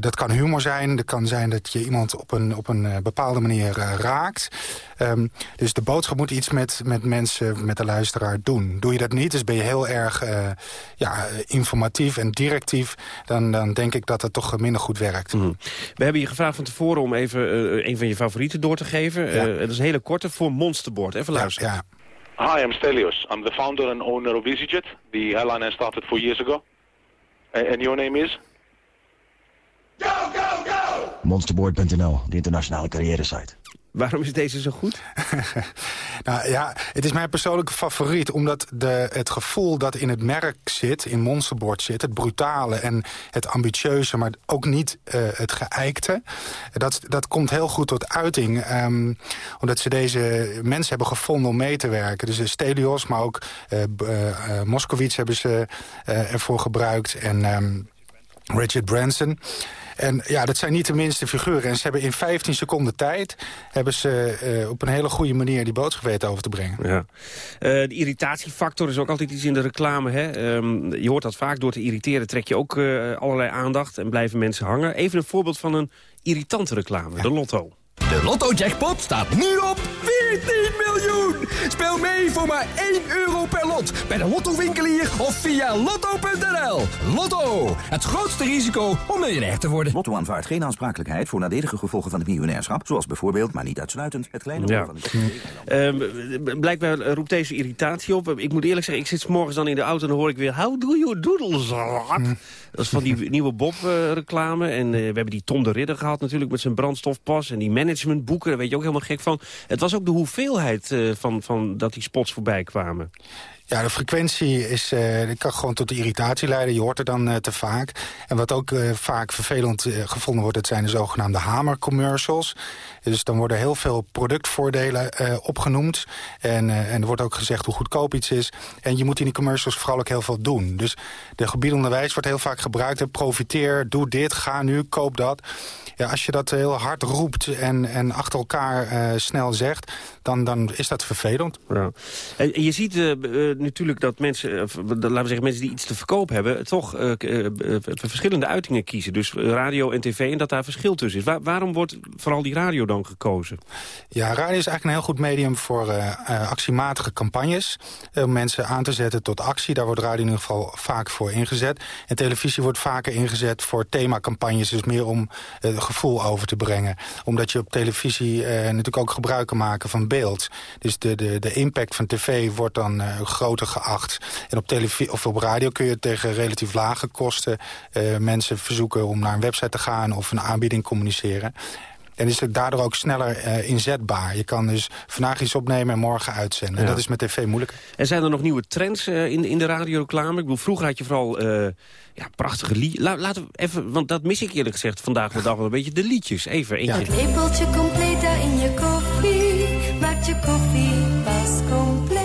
dat kan humor zijn, dat kan zijn dat je iemand op een, op een eh, bepaalde manier eh, raakt. Ehm, dus de boodschap moet iets met, met mensen, met de luisteraar doen. Doe je dat niet, dus ben je heel erg eh, ja, eh, informatief en directief... Dan, dan denk ik dat het toch minder goed werkt. Mhm. We hebben je gevraagd van tevoren om even eh, een van je favorieten door te geven. Eh, dat is een hele korte voor Monsterboard. Even luisteren. Hi, I'm Stelios. I'm the founder and owner of EasyJet, the airline I started four years ago. And your name is? Monsterboard.nl, de internationale carrière site. Waarom is deze zo goed? *laughs* Nou ja, het is mijn persoonlijke favoriet... omdat de, het gevoel dat in het merk zit, in Monsterboard zit... het brutale en het ambitieuze, maar ook niet eh, het geëikte... Dat, dat komt heel goed tot uiting. ehm, omdat ze deze mensen hebben gevonden om mee te werken. Dus eh, Stelios, maar ook eh eh, eh, Moskowitz hebben ze eh, ervoor gebruikt... en ehm, Richard Branson... En ja, dat zijn niet de minste figuren. En ze hebben in 15 seconden tijd... hebben ze eh, op een hele goede manier die boodschap weten over te brengen. Ja. Eh, de irritatiefactor is ook altijd iets in de reclame. Hè? Ehm, je hoort dat vaak. Door te irriteren trek je ook eh, allerlei aandacht en blijven mensen hangen. Even een voorbeeld van een irritante reclame. De lotto. De Lotto-jackpot staat nu op 14 miljoen! Speel mee voor maar 1 euro per lot bij de Lotto-winkelier of via lotto.nl. Lotto, het grootste risico om miljonair te worden. Lotto aanvaardt geen aansprakelijkheid voor nadelige gevolgen van het miljonairschap... zoals bijvoorbeeld, maar niet uitsluitend, het kleine Ja. van het... Ehm, blijkbaar roept deze irritatie op. Ik moet eerlijk zeggen, ik zit 's morgens dan in de auto... en dan hoor ik weer, how do you doodle Hm. Dat is van die *laughs* nieuwe Bob-reclame. en eh, we hebben die Tom de Ridder gehad natuurlijk met zijn brandstofpas... en die managementboeken, daar weet je ook helemaal gek van. Het was ook de hoeveelheid eh, van, van dat die spots voorbij kwamen. Ja, de frequentie is, die kan gewoon tot de irritatie leiden. Je hoort er dan eh, te vaak. En wat ook eh, vaak vervelend gevonden wordt... dat zijn de zogenaamde hamercommercials. Dus dan worden heel veel productvoordelen opgenoemd. En, en er wordt ook gezegd hoe goedkoop iets is. En je moet in die commercials vooral ook heel veel doen. Dus de gebiedende wijs wordt heel vaak gebruikt. Profiteer, doe dit, ga nu, koop dat. Ja, als je dat heel hard roept en, en achter elkaar snel zegt... Dan, dan is dat vervelend. Ja. En je ziet eh, eh, natuurlijk dat mensen, eh, laten we zeggen, mensen die iets te verkopen hebben, toch verschillende uitingen kiezen. Dus radio en tv en dat daar verschil tussen is. Waar- waarom wordt vooral die radio dan gekozen? Ja, radio is eigenlijk een heel goed medium voor actiematige campagnes. Om mensen aan te zetten tot actie. Daar wordt radio in ieder geval vaak voor ingezet. En televisie wordt vaker ingezet voor themacampagnes. Dus meer om het gevoel over te brengen. Omdat je op televisie eh, natuurlijk ook gebruik kan maken van beeld. Dus de, de, de impact van tv wordt dan eh, groter geacht. En op, televisie of op radio kun je tegen relatief lage kosten... eh, mensen verzoeken om naar een website te gaan of een aanbieding communiceren. En is het daardoor ook sneller eh, inzetbaar. Je kan dus vandaag iets opnemen en morgen uitzenden. En Ja. dat is met tv moeilijk. En zijn er nog nieuwe trends eh, in, in de radioreclame? Ik bedoel, vroeger had je vooral eh, ja, prachtige liedjes. laten we even, want dat mis ik eerlijk gezegd vandaag de dag wel een beetje. De liedjes, even eentje. Het lepeltje completa in je koffie je koffie pas compleet.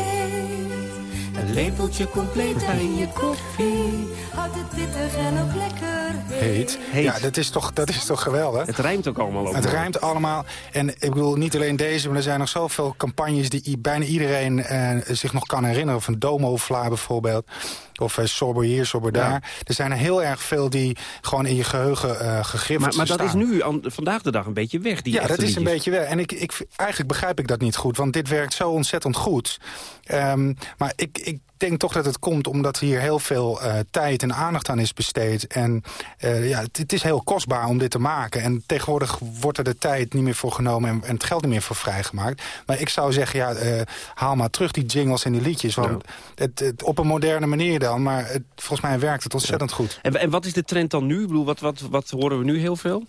Het lepeltje completa in je koffie houdt het pittig en ook lekker Heet. Ja, dat is, toch, dat is toch geweldig? Het rijmt ook allemaal op. Het rijmt allemaal. En ik bedoel, niet alleen deze, maar er zijn nog zoveel campagnes... die bijna iedereen eh, zich nog kan herinneren. Van Domo-Vla bijvoorbeeld. Of uh, Sober hier, Sober daar. Er zijn er heel erg veel die gewoon in je geheugen eh gegrift Maar, maar dat staan. is nu vandaag de dag een beetje weg, die ja, dat is een beetje weg. En ik, ik, eigenlijk begrijp ik dat niet goed, want dit werkt zo ontzettend goed. Ehm, maar ik, ik denk toch dat het komt omdat hier heel veel uh, tijd en aandacht aan is besteed. En uh, ja, het, het, is heel kostbaar om dit te maken. En tegenwoordig wordt er de tijd niet meer voor genomen en, en het geld niet meer voor vrijgemaakt. Maar ik zou zeggen, ja, uh, haal maar terug die jingles en die liedjes. Want ja. het, het, op een moderne manier dan, maar volgens mij werkt het ontzettend ja. goed. En, en wat is de trend dan nu? Ik bedoel, wat, wat, wat horen we nu heel veel?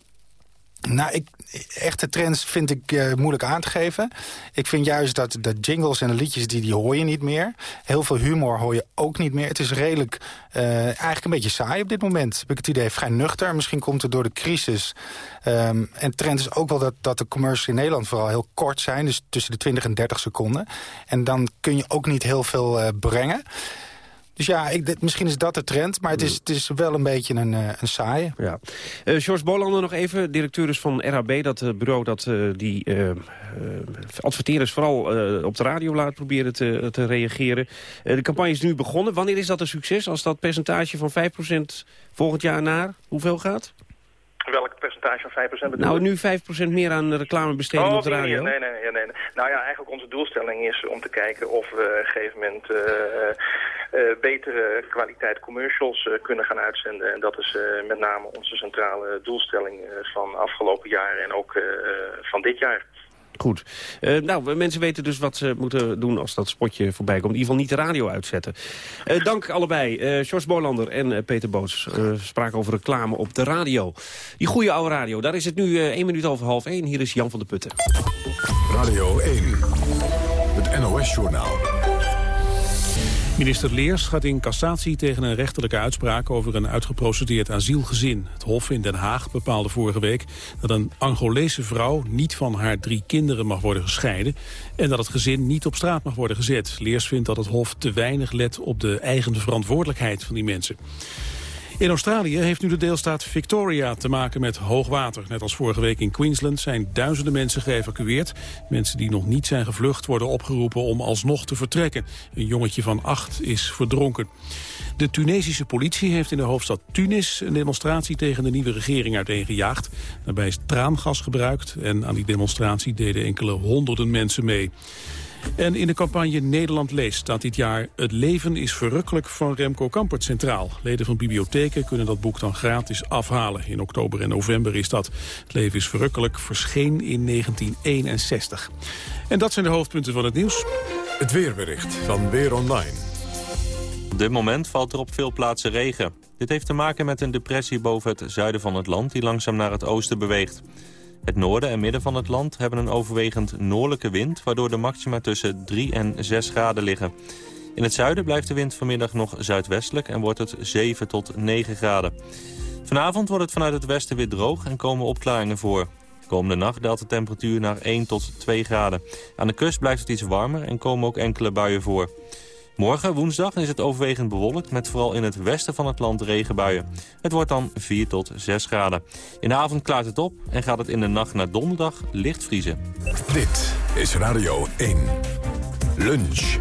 Nou, ik, echte trends vind ik uh, moeilijk aan te geven. Ik vind juist dat de jingles en de liedjes, die, die hoor je niet meer. Heel veel humor hoor je ook niet meer. Het is redelijk, uh, eigenlijk een beetje saai op dit moment. Heb ik het idee, vrij nuchter. Misschien komt het door de crisis. Um, en trend is ook wel dat, dat de commercials in Nederland vooral heel kort zijn. Dus tussen de 20 en 30 seconden. En dan kun je ook niet heel veel uh, brengen. Dus ja, ik, misschien is dat de trend, maar het is, het is wel een beetje een, uh, een saaie. Ja. Uh, George Bolander nog even, directeur van RHB, dat uh, bureau dat die adverteerders vooral op de radio laat proberen te, te reageren. de campagne is nu begonnen. Wanneer is dat een succes als dat percentage van 5% volgend jaar naar hoeveel gaat? Welk percentage van 5% bedoel Nou, nu 5% meer aan reclamebesteding oh, op de radio. Nee, nee, nee, nee, nee. Nou ja, eigenlijk onze doelstelling is om te kijken of we op een gegeven moment... Uh, uh, betere kwaliteit commercials uh, kunnen gaan uitzenden. En dat is met name onze centrale doelstelling van afgelopen jaar en ook van dit jaar. Goed. Uh, nou, mensen weten dus wat ze moeten doen als dat spotje voorbij komt. In ieder geval niet de radio uitzetten. Uh, dank allebei. Uh, George Bolander en Peter Boots spraken over reclame op de radio. Die goede oude radio. Daar is het nu één minuut over half één. Hier is Jan van der Putten. Radio 1. Het NOS-journaal. Minister Leers gaat in cassatie tegen een rechterlijke uitspraak over een uitgeprocedeerd asielgezin. Het Hof in Den Haag bepaalde vorige week dat een Angolese vrouw niet van haar drie kinderen mag worden gescheiden en dat het gezin niet op straat mag worden gezet. Leers vindt dat het Hof te weinig let op de eigen verantwoordelijkheid van die mensen. In Australië heeft nu de deelstaat Victoria te maken met hoogwater. Net als vorige week in Queensland zijn duizenden mensen geëvacueerd. Mensen die nog niet zijn gevlucht worden opgeroepen om alsnog te vertrekken. Een jongetje van acht is verdronken. De Tunesische politie heeft in de hoofdstad Tunis een demonstratie tegen de nieuwe regering uiteengejaagd. Daarbij is traangas gebruikt en aan die demonstratie deden enkele honderden mensen mee. En in de campagne Nederland leest staat dit jaar... Het leven is verrukkelijk van Remco Kampert centraal. Leden van bibliotheken kunnen dat boek dan gratis afhalen. In oktober en november is dat. Het leven is verrukkelijk verscheen in 1961. En dat zijn de hoofdpunten van het nieuws. Het weerbericht van Weer Online. Op dit moment valt er op veel plaatsen regen. Dit heeft te maken met een depressie boven het zuiden van het land... die langzaam naar het oosten beweegt. Het noorden en midden van het land hebben een overwegend noordelijke wind... waardoor de maxima tussen 3 en 6 graden liggen. In het zuiden blijft de wind vanmiddag nog zuidwestelijk... en wordt het 7 tot 9 graden. Vanavond wordt het vanuit het westen weer droog en komen opklaringen voor. Komende nacht daalt de temperatuur naar 1 tot 2 graden. Aan de kust blijft het iets warmer en komen ook enkele buien voor. Morgen, woensdag, is het overwegend bewolkt met vooral in het westen van het land regenbuien. Het wordt dan 4 tot 6 graden. In de avond klaart het op en gaat het in de nacht naar donderdag licht vriezen. Dit is Radio 1. Lunch.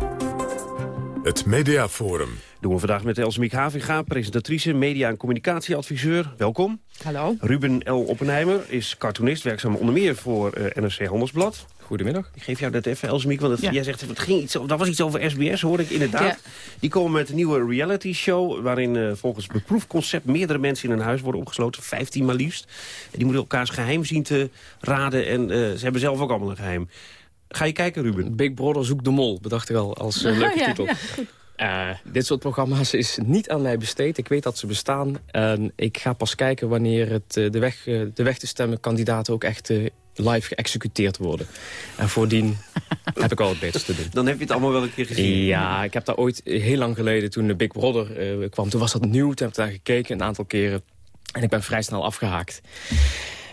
Het Mediaforum. Doen we vandaag met Elsemiek Havinga, presentatrice, media- en communicatieadviseur. Welkom. Hallo. Ruben L. Oppenheimer is cartoonist, werkzaam onder meer voor uh, NRC Handelsblad. Goedemiddag. Ik geef jou dat even, Elsemiek, want het, ja. jij zegt, het ging iets, dat was iets over SBS, hoorde ik inderdaad. Ja. Die komen met een nieuwe reality show... waarin uh, volgens beproefd concept meerdere mensen in een huis worden opgesloten. 15 maar liefst. En die moeten elkaars geheim zien te raden en uh, ze hebben zelf ook allemaal een geheim. Ga je kijken, Ruben? Big Brother zoekt de mol, bedacht ik al als *laughs* uh, leuke ja, titel. Ja. Uh, dit soort programma's is niet aan mij besteed. Ik weet dat ze bestaan. En ik ga pas kijken wanneer het, uh, de, weg, uh, de weg te stemmen kandidaten ook echt live geëxecuteerd worden. En voordien *laughs* heb ik al het beters te doen. Dan heb je het allemaal wel een keer gezien. Ja, ik heb daar ooit heel lang geleden toen de Big Brother kwam. Toen was dat nieuw, toen heb ik daar gekeken een aantal keren. En ik ben vrij snel afgehaakt.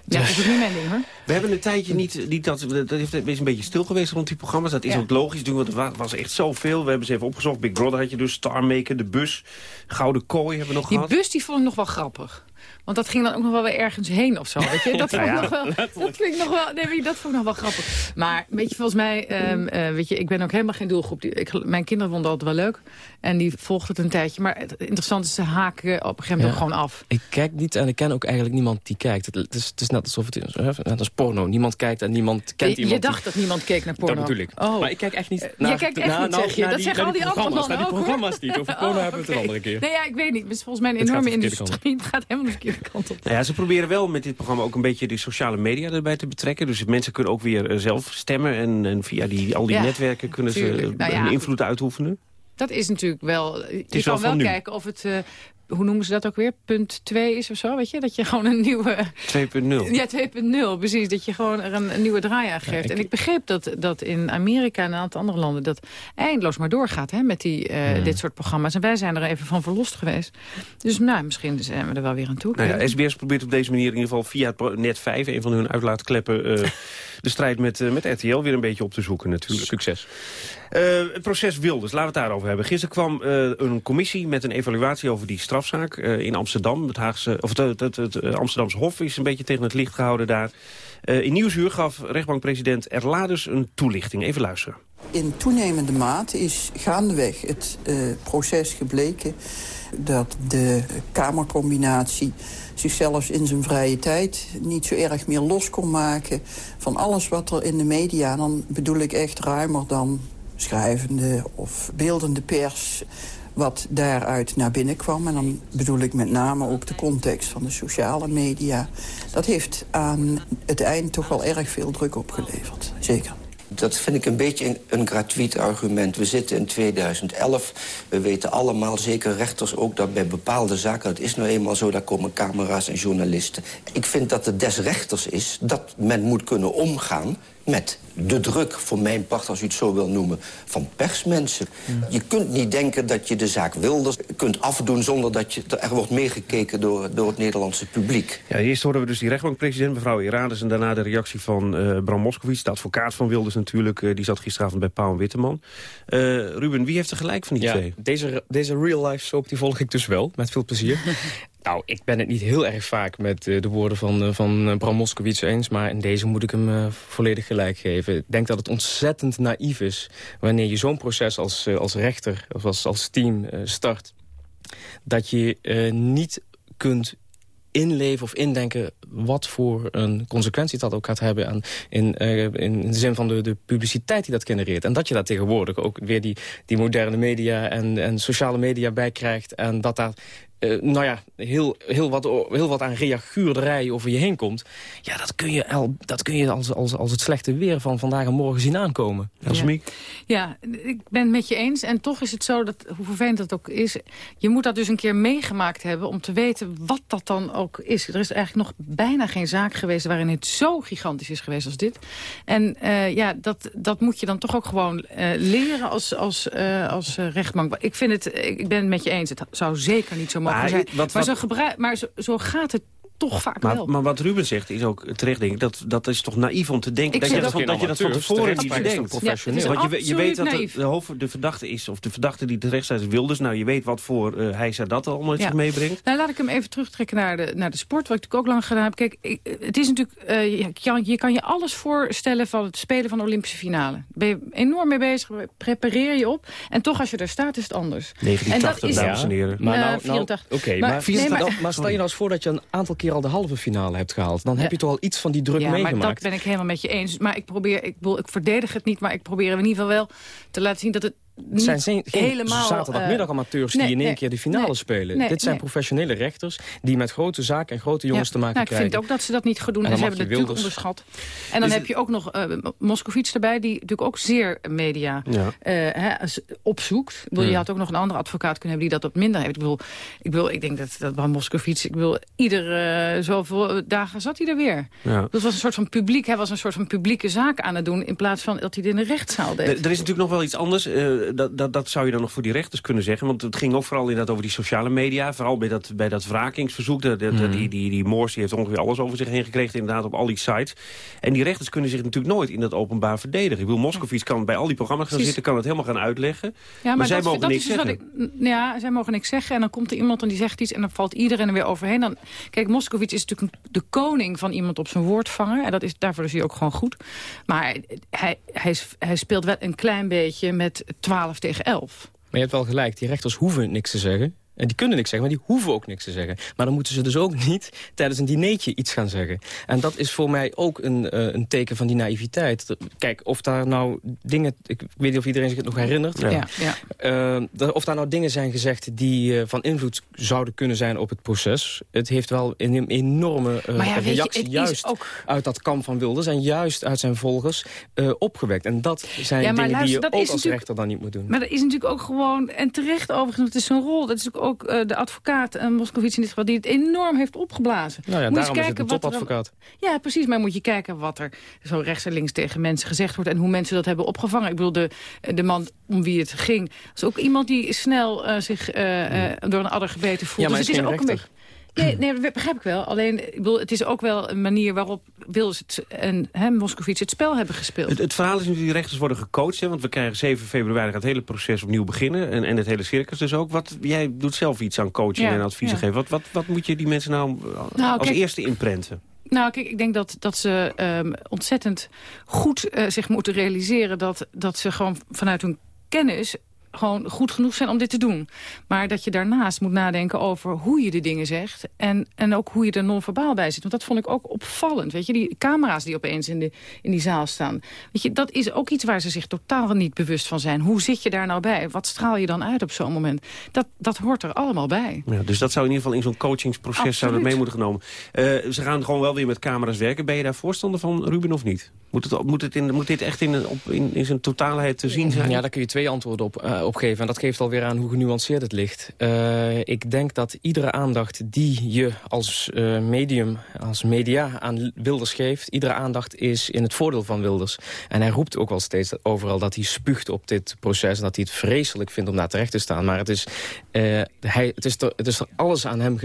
Ja, dat is niet mijn ding, hoor. We hebben een tijdje niet, niet dat, dat heeft een beetje stil geweest rond die programma's. Dat is ja. ook logisch, want er was echt zoveel. We hebben ze even opgezocht. Big Brother had je dus, Star Maker, De Bus, Gouden Kooi hebben we nog die gehad. Die bus die vond ik nog wel grappig. Want dat ging dan ook nog wel weer ergens heen of zo. Weet je? *laughs* Dat, vond ik nog wel, dat vind ik nog wel, nee, dat vond ik nog wel grappig. Maar weet je, volgens mij, um, uh, weet je, ik ben ook helemaal geen doelgroep. Die, ik, mijn kinderen vonden het altijd wel leuk. En die volgden het een tijdje. Maar het interessante is, ze haken op een gegeven moment ook gewoon af. Ik kijk niet en ik ken ook eigenlijk niemand die kijkt. Het, is, het is net alsof het is, net als porno. Niemand kijkt en niemand kent je, iemand. Je dacht dat niemand keek naar porno? Dat bedoel ik. Oh. Maar ik kijk echt niet naar... Je kijkt echt na, niet, nou, zeg je. Dat die, zeggen al die andere mannen Naar die ook, programma's niet. Over *laughs* porno oh, hebben we het een andere keer. Nee, ja, ik weet niet. Het is volgens mij een Het enorme industrie. *laughs* Het gaat helemaal de verkeerde *laughs* kant op. Nou ja, ze proberen wel met dit programma ook een beetje de sociale media erbij te betrekken. Dus mensen kunnen ook weer uh, zelf stemmen. En, en via die, al die Ja, netwerken kunnen ze. Nou ja, een invloed uitoefenen. Dat is natuurlijk wel... Je is kan wel kijken of het... Uh, hoe noemen ze dat ook weer? Punt 2 is of zo, weet je? Dat je gewoon een nieuwe... 2.0. *laughs* Ja, 2.0, precies. Dat je gewoon er een, een nieuwe draai aan geeft. ik- En ik begreep dat, dat in Amerika en een aantal andere landen... dat eindeloos maar doorgaat hè, met die, uh, dit soort programma's. En wij zijn er even van verlost geweest. Dus nou, misschien zijn we er wel weer aan toe. Nou ja, SBS probeert op deze manier in ieder geval via net 5, een van hun uitlaatkleppen, uh, *laughs* de strijd met, uh, met RTL weer een beetje op te zoeken natuurlijk. Succes. Uh, het proces Wilders, laten we het daarover hebben. Gisteren kwam uh, een commissie met een evaluatie over die strafzaak uh, in Amsterdam. Het, Haagse, of het, het, Amsterdamse Hof is een beetje tegen het licht gehouden daar. In Nieuwsuur gaf rechtbankpresident Erladus een toelichting. Even luisteren. In toenemende mate is gaandeweg het proces gebleken dat de Kamercombinatie zichzelf in zijn vrije tijd niet zo erg meer los kon maken van alles wat er in de media, dan bedoel ik echt ruimer dan schrijvende of beeldende pers, wat daaruit naar binnen kwam. En dan bedoel ik met name ook de context van de sociale media. Dat heeft aan het eind toch wel erg veel druk opgeleverd, zeker. Dat vind ik een beetje een, een gratuit argument. We zitten in 2011. We weten allemaal, zeker rechters ook, dat bij bepaalde zaken... het is nou eenmaal zo, daar komen camera's en journalisten. Ik vind dat het des rechters is dat men moet kunnen omgaan met de druk, voor mijn part, als u het zo wil noemen, van persmensen. Je kunt niet denken dat je de zaak Wilders kunt afdoen... zonder dat je, er wordt meegekeken door, door het Nederlandse publiek. Ja, eerst horen we dus die rechtbankpresident, mevrouw Irades... en daarna de reactie van uh, Bram Moskowitz, de advocaat van Wilders natuurlijk. Uh, die zat gisteravond bij Pauw en Witteman. Uh, Ruben, wie heeft er gelijk van die ja, twee? Deze, deze real-life soap die volg ik dus wel, met veel plezier. *laughs* Nou, ik ben het niet heel erg vaak met uh, de woorden van, uh, van uh, Bram Moskowitz eens... maar in deze moet ik hem volledig gelijk geven. Ik denk dat het ontzettend naïef is... wanneer je zo'n proces als, als rechter of als, als team start... dat je niet kunt inleven of indenken wat voor een consequentie dat ook gaat hebben... Aan, in, uh, in de zin van de, de publiciteit die dat genereert. En dat je daar tegenwoordig ook weer die, die moderne media en, en sociale media bij krijgt... en dat daar uh, nou ja, heel, heel, wat, heel wat aan reaguurderij over je heen komt... ja, dat kun je, al, dat kun je als, als, als het slechte weer van vandaag en morgen zien aankomen. Ja. ja, ik ben het met je eens. En toch is het zo, dat, hoe vervelend dat ook is... je moet dat dus een keer meegemaakt hebben om te weten wat dat dan ook is. Er is eigenlijk nog bijna geen zaak geweest waarin het zo gigantisch is geweest als dit. En uh, ja, dat, dat moet je dan toch ook gewoon uh, leren als, als, uh, als rechtbank. Ik, vind het, ik ben het met je eens, het zou zeker niet zo mogen Maar, zijn. wat- maar wat- zo, gebruik, maar zo, zo gaat het toch vaak Maar, wel. maar wat Ruben zegt is ook terecht, denk ik, dat, dat is toch naïef om te denken Ik dat je, dat, dat je dat van tevoren niet toch professioneel? Want je, je weet dat de, de, hoofd, de verdachte is, of de verdachte die terecht staat is Wilders. Nou, je weet wat voor uh, hij ze dat allemaal met Ja. zich meebrengt. Nou, laat ik hem even terugtrekken naar de, naar de sport, wat ik natuurlijk ook lang gedaan heb. Kijk, ik- het is natuurlijk, eh, je, kan, je kan je alles voorstellen van het spelen van de Olympische finale. Ben je enorm mee bezig, prepareer je op. En toch, als je daar staat, is het anders. 1980, En dat is- dames en heren. Maar, Eh, nou, nou, 84. Oké, Maar- maar, maar- maar stel je nou eens voor dat je een aantal keer al de halve finale hebt gehaald. Dan heb je toch al iets van die druk ja, maar dat ben ik helemaal met je eens. Maar ik probeer, ik, ik verdedig het niet, maar ik probeer in ieder geval wel te laten zien dat het Het zijn geen, geen helemaal... zaterdagnedagamateurs die nee, in één nee, keer de finale nee, spelen. nee, Dit zijn nee. professionele rechters die met grote zaken en grote jongens te maken nou, ik krijgen. vind ook dat ze dat niet goed doen. En ze hebben je het natuurlijk onderschat. En dan Is heb je ook nog eh Moskovits erbij... die natuurlijk ook zeer media Ja. eh, opzoekt. Ik bedoel, Hmm. Je had ook nog een andere advocaat kunnen hebben... die dat wat minder heeft. Ik bedoel, ik, bedoel, ik denk dat, dat bij Moskovits... Ik bedoel, iedere zoveel dagen zat hij er weer. Ja. Dat was een soort van publiek. Hij was een soort van publieke zaak aan het doen... in plaats van dat hij het in een rechtszaal deed. Er er is natuurlijk nog wel iets anders. Eh, dat, dat, dat zou je dan nog voor die rechters kunnen zeggen. Want het ging ook vooral inderdaad over die sociale media. Vooral bij dat, bij dat wrakingsverzoek. Mhm. die, die, die Moors die heeft ongeveer alles over zich heen gekregen. Inderdaad op al die sites. En die rechters kunnen zich natuurlijk nooit in dat openbaar verdedigen. Ik bedoel, Moskovits kan bij al die programma's gaan Precies. zitten. Kan het helemaal gaan uitleggen. Ja, maar, zij dat, mogen dat niks is dus zeggen. wat ik, ja, zij mogen niks zeggen. En dan komt er iemand en die zegt iets en dan valt iedereen er weer overheen. Dan, kijk, Moskowitz is natuurlijk de koning van iemand op zijn woord vangen. En dat is, daarvoor is hij ook gewoon goed. Maar hij, hij, hij speelt wel een klein beetje met 12 tegen 11. Maar je hebt wel gelijk, die rechters hoeven niks te zeggen. En die kunnen niks zeggen, maar die hoeven ook niks te zeggen. Maar dan moeten ze dus ook niet tijdens een dineetje iets gaan zeggen. En dat is voor mij ook een, eh, een teken van die naïviteit. Kijk, of daar nou dingen... Ik weet niet of iedereen zich het nog herinnert. Ja. Ja, ja. Eh, of daar nou dingen zijn gezegd die eh, van invloed zouden kunnen zijn op het proces. Het heeft wel een, een enorme eh, Maar ja, weet je, reactie juist ook- uit dat kamp van Wilders... en juist uit zijn volgers eh, opgewekt. En dat zijn Ja, maar dingen luister, die je dat ook is als rechter dan niet moet doen. Maar dat is natuurlijk ook gewoon, en terecht overigens, het is zijn rol. Dat is natuurlijk ook eh, de advocaat, uh, Moskowitz in dit geval, die het enorm heeft opgeblazen. Nou ja, Moet je daarom is het een kijken wat er- topadvocaat. Ja, precies. Maar moet je kijken wat er zo rechts en links tegen mensen gezegd wordt... en hoe mensen dat hebben opgevangen. Ik bedoel, de, de man om wie het ging... is ook iemand die snel eh, zich door een adder gebeten voelt. Ja, maar dus het is is ook een beetje... Nee, nee, dat begrijp ik wel. Alleen, ik bedoel, het is ook wel een manier waarop het, en hè, Moskowitz het spel hebben gespeeld. Het, het verhaal is nu dat die rechters worden gecoacht. Hè, want we krijgen 7 februari gaat het hele proces opnieuw beginnen. En, en het hele circus dus ook. Wat, jij doet zelf iets aan coaching Ja, en adviezen ja. geven. Wat, wat, wat moet je die mensen nou, eh, Nou, als kijk- eerste inprenten? Nou, kijk, ik denk dat, dat ze ehm, ontzettend goed eh, zich moeten realiseren... Dat, dat ze gewoon vanuit hun kennis gewoon goed genoeg zijn om dit te doen. Maar dat je daarnaast moet nadenken over hoe je de dingen zegt... en, en ook hoe je er non-verbaal bij zit. Want dat vond ik ook opvallend. Weet je, die camera's die opeens in, de, in die zaal staan. Weet je, dat is ook iets waar ze zich totaal niet bewust van zijn. Hoe zit je daar nou bij? Wat straal je dan uit op zo'n moment? Dat, dat hoort er allemaal bij. Ja, dus dat zou in ieder geval in zo'n coachingsproces zou dat mee moeten genomen. Eh, ze gaan gewoon wel weer met camera's werken. Ben je daar voorstander van, Ruben, of niet? Moet, het, moet, het in, moet dit echt in, op, in, in zijn totaalheid te zien zijn? Ja, daar kun je twee antwoorden op, eh, op geven. En dat geeft alweer aan hoe genuanceerd het ligt. Eh, ik denk dat iedere aandacht die je als eh, medium, als media aan Wilders geeft... iedere aandacht is in het voordeel van Wilders. En hij roept ook wel steeds overal dat hij spuugt op dit proces... en dat hij het vreselijk vindt om daar terecht te staan. Maar het is, eh, hij, het is, er, het is er alles aan hem...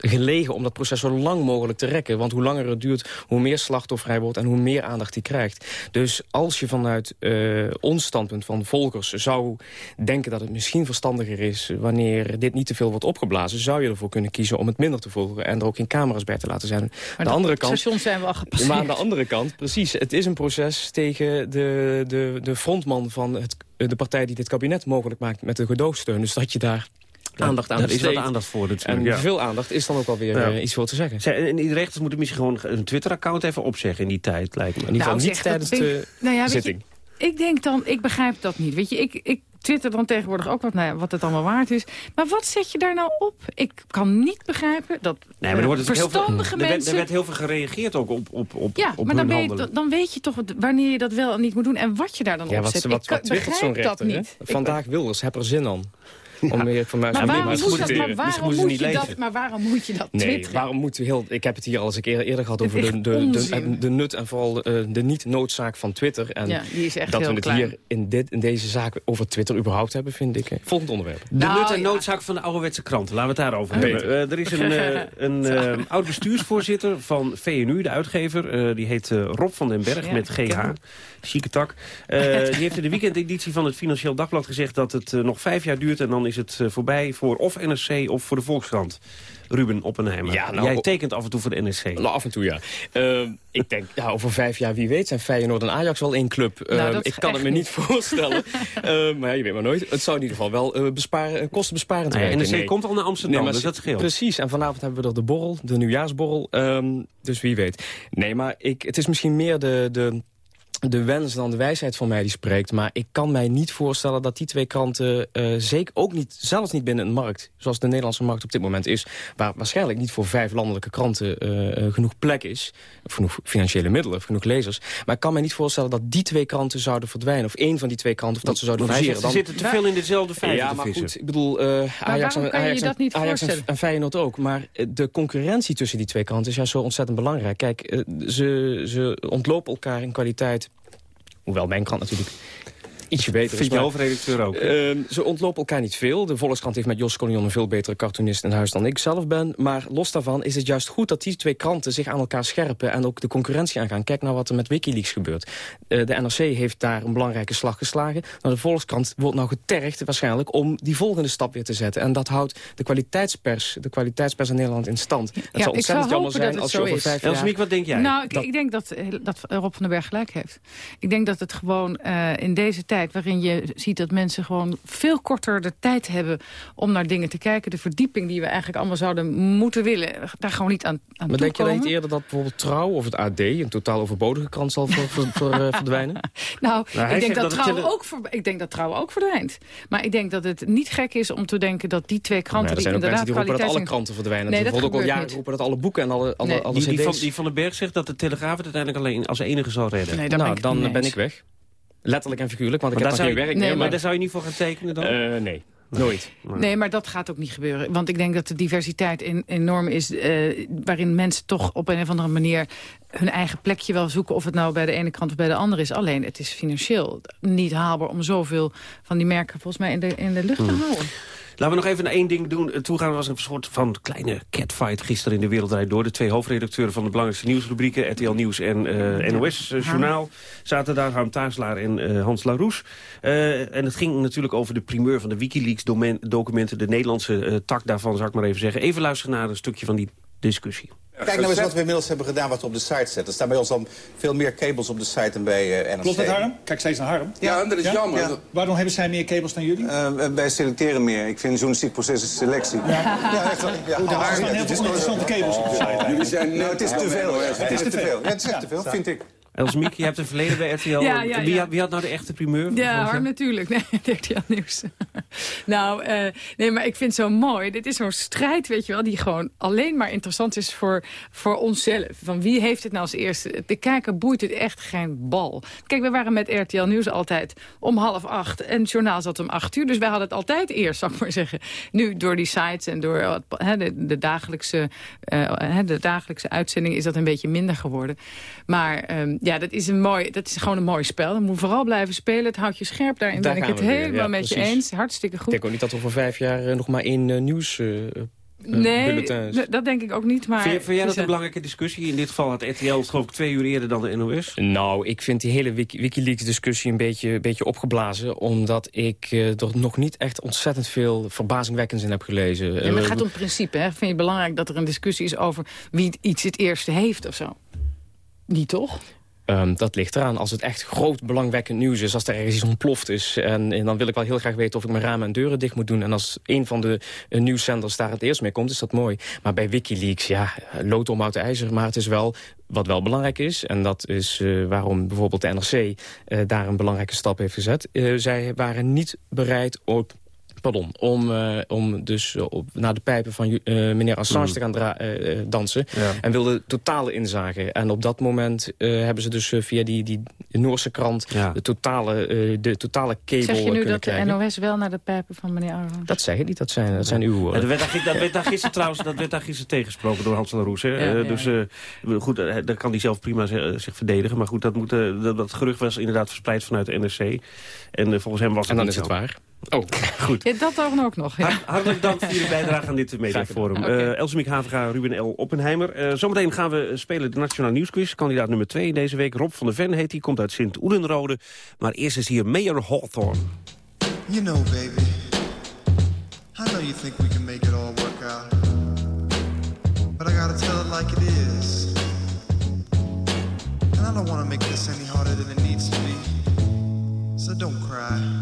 ge- gelegen om dat proces zo lang mogelijk te rekken. Want hoe langer het duurt, hoe meer slachtoffer hij wordt... en hoe meer aandacht hij krijgt. Dus als je vanuit eh, ons standpunt van volgers zou denken... dat het misschien verstandiger is wanneer dit niet te veel wordt opgeblazen... zou je ervoor kunnen kiezen om het minder te volgen... en er ook geen camera's bij te laten zijn. Maar de andere kant, station zijn we al gepasseerd. maar aan de andere kant, precies, het is een proces tegen de, de, de frontman van het, de partij die dit kabinet mogelijk maakt met de gedoogsteun. Dus dat je daar aandacht aan Daar is wat aandacht voor natuurlijk. En ja. veel aandacht is dan ook alweer Ja. eh, iets voor te zeggen. Zij- En die rechters moeten misschien gewoon een Twitter-account even opzeggen in die tijd, lijkt me. In ieder geval Nou, niet tijdens de ik- nou ja, je, zitting. Ik denk dan, ik begrijp dat niet. Weet je, ik, ik twitter dan tegenwoordig ook wat, nou ja, wat het allemaal waard is. Maar wat zet je daar nou op? Ik kan niet begrijpen dat Nee, maar er, wordt eh, heel veel, verstandige er, werd, mensen... er werd heel veel gereageerd ook op, op, op, ja, op maar dan, ben je, dan weet je toch wat- wanneer je dat wel en niet moet doen... en wat je daar dan Ja, op wat, zet. wat, ik kan- wat zo'n begrijp dat rechter, niet. Ik- Vandaag Wilders, heb er zin aan. *laughs* Om weer van mij Maar waarom, maar te moet dat, maar citeren. waarom, moet niet je dat, maar waarom moet je dat Nee, twitteren? waarom moet heel... Ik heb het hier al eens een keer eerder gehad over de, de, de, nut en vooral eh, de niet-noodzaak van Twitter. En Ja, die is echt dat heel we het klein. hier in, dit, in deze zaak over Twitter überhaupt hebben, vind ik. eh, Volgend onderwerp. De Nou, nut en ja. noodzaak van de ouderwetse kranten. Laten we het daarover hebben. Eh, er is een, eh, *laughs* een eh, oud-bestuursvoorzitter van VNU, de uitgever. eh, die heet eh, Rob van den Berg Ja, met GH. Chique tak. Eh, *laughs* die heeft in de weekendeditie van het Financieel Dagblad gezegd... dat het eh, nog vijf jaar duurt en dan is het eh, voorbij voor of NRC of voor de Volkskrant. Ruben Oppenheimer. Ja, nou, Jij tekent af en toe voor de NRC. Nou, af en toe, ja. Ik denk, ja, over vijf jaar, wie weet, zijn Feyenoord en Ajax wel één club. Eh, Nou, dat ik kan het me niet niet. voorstellen. *laughs* Eh, maar ja, je weet maar nooit. Het zou in ieder geval wel besparen, kostenbesparend Nou werken. NRC Nee. komt al naar Amsterdam, Nee, maar dus dat scheelt. Precies, en vanavond hebben we er de borrel, de nieuwjaarsborrel. Ehm, dus wie weet. Nee, maar ik, het is misschien meer de... de de wens dan de wijsheid van mij die spreekt. Maar ik kan mij niet voorstellen dat die twee kranten... eh, zeker ook niet, zelfs niet binnen een markt... zoals de Nederlandse markt op dit moment is... waar waarschijnlijk niet voor vijf landelijke kranten eh, eh, genoeg plek is... of genoeg financiële middelen, of genoeg lezers. Maar ik kan mij niet voorstellen dat die twee kranten zouden verdwijnen... of één van die twee kranten, of dat ze zouden fuseren. zegt, ze zitten te veel in dezelfde vijver Ja, maar goed, ik bedoel, eh, Ajax, en, kan je Ajax, je dat niet en, Ajax en, voorstellen? en Feyenoord ook. Maar de concurrentie tussen die twee kanten is juist zo ontzettend belangrijk. Kijk, ze, ze ontlopen elkaar in kwaliteit. Hoewel mijn krant natuurlijk ietsje beter Vind is. je maar- hoofdredacteur ook? Ehm, ze ontlopen elkaar niet veel. De Volkskrant heeft met Jos Collignon een veel betere cartoonist in huis dan ik zelf ben. Maar los daarvan is het juist goed dat die twee kranten zich aan elkaar scherpen... en ook de concurrentie aangaan. Kijk nou wat er met Wikileaks gebeurt. Eh, de NRC heeft daar een belangrijke slag geslagen. Maar de Volkskrant wordt nou getergd waarschijnlijk om die volgende stap weer te zetten. En dat houdt de kwaliteitspers, de kwaliteitspers in Nederland in stand. Het Ja, zou ik zou ontzettend jammer hopen zijn dat het als je zo over is. vijf jaar... Elsemiek, wat denk jij? Nou, ik, Dat- ik denk dat, eh, dat Rob van den Berg gelijk heeft. Ik denk dat het gewoon eh, in deze tijd... waarin je ziet dat mensen gewoon veel korter de tijd hebben... om naar dingen te kijken. De verdieping die we eigenlijk allemaal zouden moeten willen... daar gewoon niet aan, aan Maar denk je dan niet eerder dat bijvoorbeeld Trouw of het AD... een totaal overbodige krant zal ver- ver- ver- eh, *laughs* verdwijnen? Nou, hij ik, denk dat trouw ook ver- ik denk dat trouw ook verdwijnt. Maar ik denk dat het niet gek is om te denken dat die twee kranten... Maar er zijn ook die mensen die roepen dat alle kranten verdwijnen. Nee, dat wordt ook al jaren niet. roepen dat alle boeken en alle, alle, Nee. alle Die, die, van, die van den Berg zegt dat de Telegraaf het uiteindelijk alleen als enige zal redden. Nee, nou, ben dan ben ik weg. Letterlijk en figuurlijk, want ik Maar heb daar nog geen je- werk Nee, meer. Maar daar zou je niet voor gaan tekenen dan? Eh, nee, nooit. Nee, maar dat gaat ook niet gebeuren. Want ik denk dat de diversiteit in, enorm is... eh, waarin mensen toch op een of andere manier hun eigen plekje wel zoeken... of het nou bij de ene kant of bij de andere is. Alleen, het is financieel niet haalbaar om zoveel van die merken... volgens mij in de, in de lucht te houden. Laten we nog even naar één ding doen. Toegaan was een soort van kleine catfight gisteren in de Wereldrijd Door. De twee hoofdredacteuren van de belangrijkste nieuwsrubrieken... RTL Nieuws en eh, NOS eh, Journaal zaten daar. Harm Taaslaar en eh, Hans Laroes. En het ging natuurlijk over de primeur van de Wikileaks-documenten... de Nederlandse tak daarvan, zou ik maar even zeggen. Even luisteren naar een stukje van die discussie. Kijk nou eens wat we inmiddels hebben gedaan wat we op de site zetten. Er staan bij ons al veel meer cables op de site dan bij eh NRC. Klopt dat, Harm? Kijk steeds naar Harm. Ja, dat is jammer. Ja. Waarom hebben zij meer kabels dan jullie? Eh, wij selecteren meer. Ik vind journalistiek proces is selectie. Ja, echt wel. Ja, er staan heel het veel gewoon- kabels op de site. Jullie zijn nou, het is te veel. Het is te veel. Ja, het is echt Ja, te veel, vind ik. Elsmiek, je hebt een verleden bij RTL. Ja, ja, Wie, had, wie had nou de echte primeur? Ja, jou? natuurlijk. Nee, *laughs* RTL Nieuws. *laughs* nou, eh, nee, maar ik vind het zo mooi. Dit is zo'n strijd, weet je wel, die gewoon alleen maar interessant is voor, voor onszelf. Van wie heeft het nou als eerste? De kijker boeit het echt geen bal. Kijk, we waren met RTL Nieuws altijd om half acht. En het journaal zat om acht uur. Dus wij hadden het altijd eerst, zou ik maar zeggen. Nu, door die sites en door de, de, dagelijkse, eh, de dagelijkse uitzending... is dat een beetje minder geworden. Maar ehm, ja, dat is, een mooi, dat is gewoon een mooi spel. Dan moet je vooral blijven spelen. Het houdt je scherp. Daarin Daar ben ik het helemaal ja, met je eens. Hartstikke Ik goed. denk ook niet dat we voor vijf jaar eh, nog maar één eh, nieuws... eh, eh, Nee, dat denk ik ook niet. Maar Vind, jij dat een belangrijke discussie? In dit geval had RTL het geloof ik twee uur eerder dan de NOS. Nou, ik vind die hele Wiki- Wikileaks-discussie een beetje, een beetje opgeblazen... omdat ik eh, er nog niet echt ontzettend veel verbazingwekkends in heb gelezen. Ja, maar het gaat om principe. Hè? Vind je het belangrijk dat er een discussie is over wie iets het eerste heeft of zo? Niet toch? Ehm, dat ligt eraan. Als het echt groot belangwekkend nieuws is, als er ergens iets ontploft is... En, en dan wil ik wel heel graag weten of ik mijn ramen en deuren dicht moet doen. En als een van de uh, nieuwszenders daar het eerst mee komt, is dat mooi. Maar bij Wikileaks, ja, lood om uit ijzer. Maar het is wel, wat wel belangrijk is... en dat is uh, waarom bijvoorbeeld de NRC uh, daar een belangrijke stap heeft gezet... Zij waren niet bereid op pardon, om, uh, om dus uh, op, naar de pijpen van uh, meneer Assange mm. te gaan uh, dansen. Ja. En wilde totale inzage. En op dat moment hebben ze dus via die, die Noorse krant ja. de, totale, de totale cable Zeg je nu dat krijgen. de NOS wel naar de pijpen van meneer Assange? Dat zeg ik niet, dat zijn, dat zijn uw woorden. Ja, dat, werd daar, dat werd daar gisteren trouwens dat werd daar gisteren tegensproken door Hans Laroes. Ja, dus goed, daar kan hij zelf prima zich verdedigen. Maar goed, dat, moet, dat, dat gerucht was inderdaad verspreid vanuit de NRC. En volgens hem was het En dan niet is zo. het waar. Oh, *laughs* goed. Ja, dat dan ook nog. Ja. Hartelijk dank voor jullie bijdrage aan dit mediaforum. Okay. Uh, Elsemiek Havenga, Ruben L. Oppenheimer. Uh, zometeen gaan we spelen de Nationaal Nieuwsquiz. Kandidaat nummer 2 deze week. Rob van der Ven heet hij, komt uit Sint-Oedenrode. Maar eerst is hier Mayor Hawthorne. You know, baby. I know you think we can make it all work out. But I gotta tell it like it is. And I don't want to make this any harder than it needs to be. So don't cry.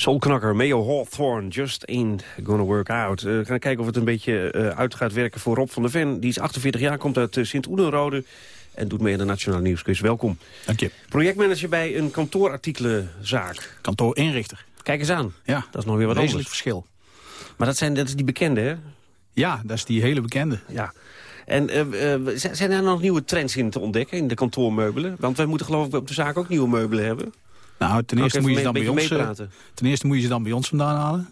Soulknakker, Mayo Hawthorne, Just Ain't Gonna Work Out. Eh, we gaan kijken of het een beetje uh, uit gaat werken voor Rob van der Ven. Die is 48 jaar, komt uit uh, Sint-Oedenrode en doet mee aan de Nationale Nieuwsquiz. Welkom. Dank je. Projectmanager bij een kantoorartikelenzaak. Kantoorinrichter. Kijk eens aan. Ja. Dat is nog weer wat Wezenlijk anders. verschil. Maar dat, zijn, dat is die bekende, hè? Ja, dat is die hele bekende. Ja. En uh, uh, zijn er nog nieuwe trends in te ontdekken in de kantoormeubelen? Want wij moeten geloof ik op de zaak ook nieuwe meubelen hebben. Nou, ten eerste, moet je, dan bij ons, meepraten? ten eerste moet je ze dan bij ons vandaan halen.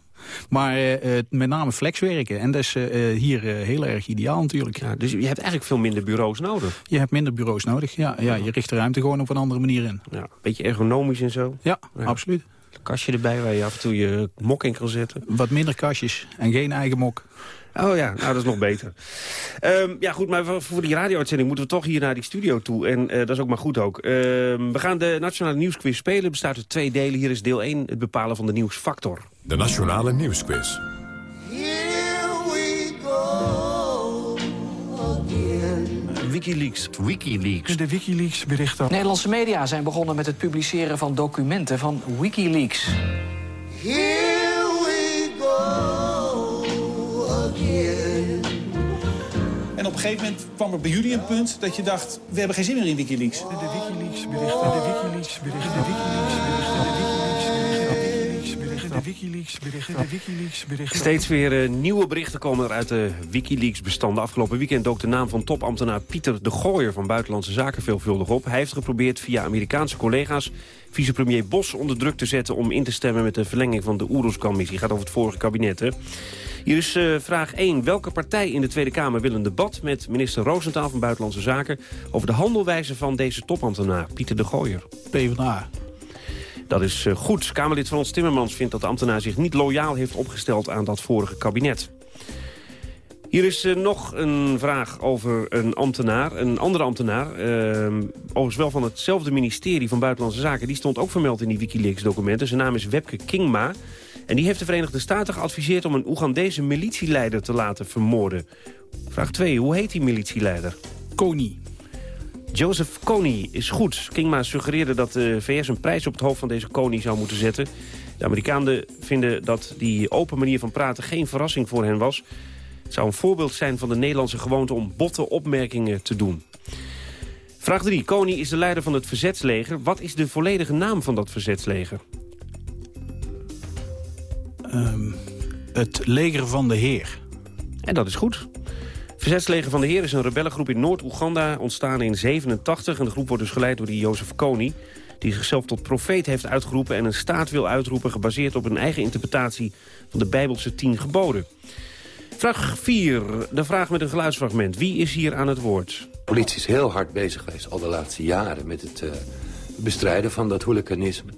Maar uh, met name flexwerken. En dat is hier heel erg ideaal natuurlijk. Ja, dus je hebt eigenlijk veel minder bureaus nodig? Je hebt minder bureaus nodig, ja. ja je richt de ruimte gewoon op een andere manier in. Ja, beetje ergonomisch en zo? Ja, ja. absoluut. Een kastje erbij waar je af en toe je mok in kan zetten? Wat minder kastjes en geen eigen mok. Oh ja, nou dat is nog beter. Um, ja goed, maar voor die radio-uitzending moeten we toch hier naar die studio toe. En uh, dat is ook maar goed ook. Um, we gaan de Nationale Nieuwsquiz spelen. Bestaat uit twee delen. Hier is deel 1, het bepalen van de nieuwsfactor. De Nationale Nieuwsquiz. Wikileaks. Wikileaks. De Wikileaks berichten. Nederlandse media zijn begonnen met het publiceren van documenten van Wikileaks. Here op een gegeven moment kwam er bij jullie een punt dat je dacht... we hebben geen zin meer in Wikileaks. De Wikileaks berichten, de Wikileaks berichten, de Wikileaks berichten, de Wikileaks berichten, de Wikileaks berichten, Wikileaks. Steeds weer uh, nieuwe berichten komen er uit de Wikileaks-bestanden. Afgelopen weekend dook de naam van topambtenaar Pieter de Gooier van Buitenlandse Zaken veelvuldig op. Hij heeft geprobeerd via Amerikaanse collega's vicepremier Bos onder druk te zetten... om in te stemmen met de verlenging van de Oeruzkan-missie. gaat over het vorige kabinet, hè? Hier is uh, vraag 1. Welke partij in de Tweede Kamer wil een debat met minister Roosentaal van Buitenlandse Zaken... over de handelwijze van deze topambtenaar, Pieter de Gooier? PvdA. Dat is uh, goed. Kamerlid Frans Timmermans vindt dat de ambtenaar zich niet loyaal heeft opgesteld aan dat vorige kabinet. Hier is uh, nog een vraag over een ambtenaar, een andere ambtenaar. Uh, overigens wel van hetzelfde ministerie van Buitenlandse Zaken. Die stond ook vermeld in die Wikileaks-documenten. Zijn naam is Webke Kingma. En die heeft de Verenigde Staten geadviseerd om een Oegandese militieleider te laten vermoorden. Vraag 2. Hoe heet die militieleider? Kony. Joseph Kony is goed. Kingma suggereerde dat de VS een prijs op het hoofd van deze Kony zou moeten zetten. De Amerikanen vinden dat die open manier van praten geen verrassing voor hen was. Het zou een voorbeeld zijn van de Nederlandse gewoonte om botte opmerkingen te doen. Vraag 3. Kony is de leider van het verzetsleger. Wat is de volledige naam van dat verzetsleger? Um, het leger van de Heer. En dat is goed. Verzetsleger van de Heer is een rebellengroep in Noord-Oeganda ontstaan in 87. En de groep wordt dus geleid door die Jozef Kony die zichzelf tot profeet heeft uitgeroepen... en een staat wil uitroepen gebaseerd op een eigen interpretatie... van de Bijbelse tien geboden. Vraag 4, de vraag met een geluidsfragment. Wie is hier aan het woord? De politie is heel hard bezig geweest al de laatste jaren... met het uh, bestrijden van dat hooliganisme.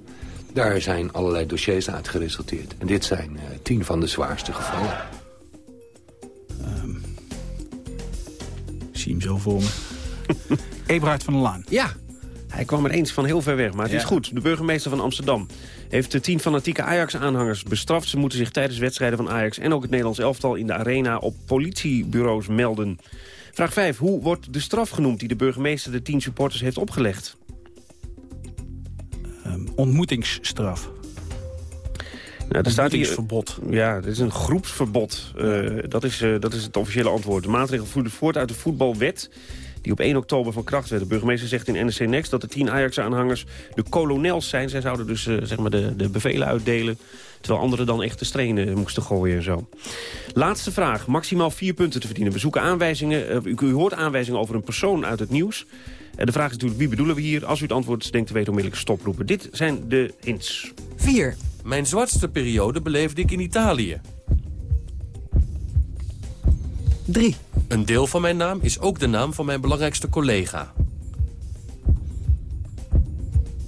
Daar zijn allerlei dossiers uit geresulteerd. En dit zijn uh, tien van de zwaarste gevallen. Um, ik zie hem zo voor me. *laughs* Eberhard van der Laan. Ja, hij kwam er eens van heel ver weg, maar het Ja. is goed. De burgemeester van Amsterdam heeft de tien fanatieke Ajax-aanhangers bestraft. Ze moeten zich tijdens wedstrijden van Ajax en ook het Nederlands elftal in de arena op politiebureaus melden. Vraag 5. Hoe wordt de straf genoemd die de burgemeester de tien supporters heeft opgelegd? Um, ontmoetingsstraf. Nou, daar staat hier, ja, dit is een groepsverbod. Eh, dat, is, eh, dat is het officiële antwoord. De maatregel voerde voort uit de voetbalwet die op 1 oktober van kracht werd. De burgemeester zegt in NRC Next dat de tien Ajax-aanhangers de kolonels zijn. Zij zouden dus eh, zeg maar de, de bevelen uitdelen... terwijl anderen dan echt de strenen moesten gooien en zo. Laatste vraag. Maximaal vier punten te verdienen. We zoeken aanwijzingen. u, u hoort aanwijzingen over een persoon uit het nieuws. En de vraag is natuurlijk, wie bedoelen we hier? Als u het antwoord denkt te weten, onmiddellijk stoproepen. Dit zijn de hints. 4. Mijn zwartste periode beleefde ik in Italië. 3. Een deel van mijn naam is ook de naam van mijn belangrijkste collega.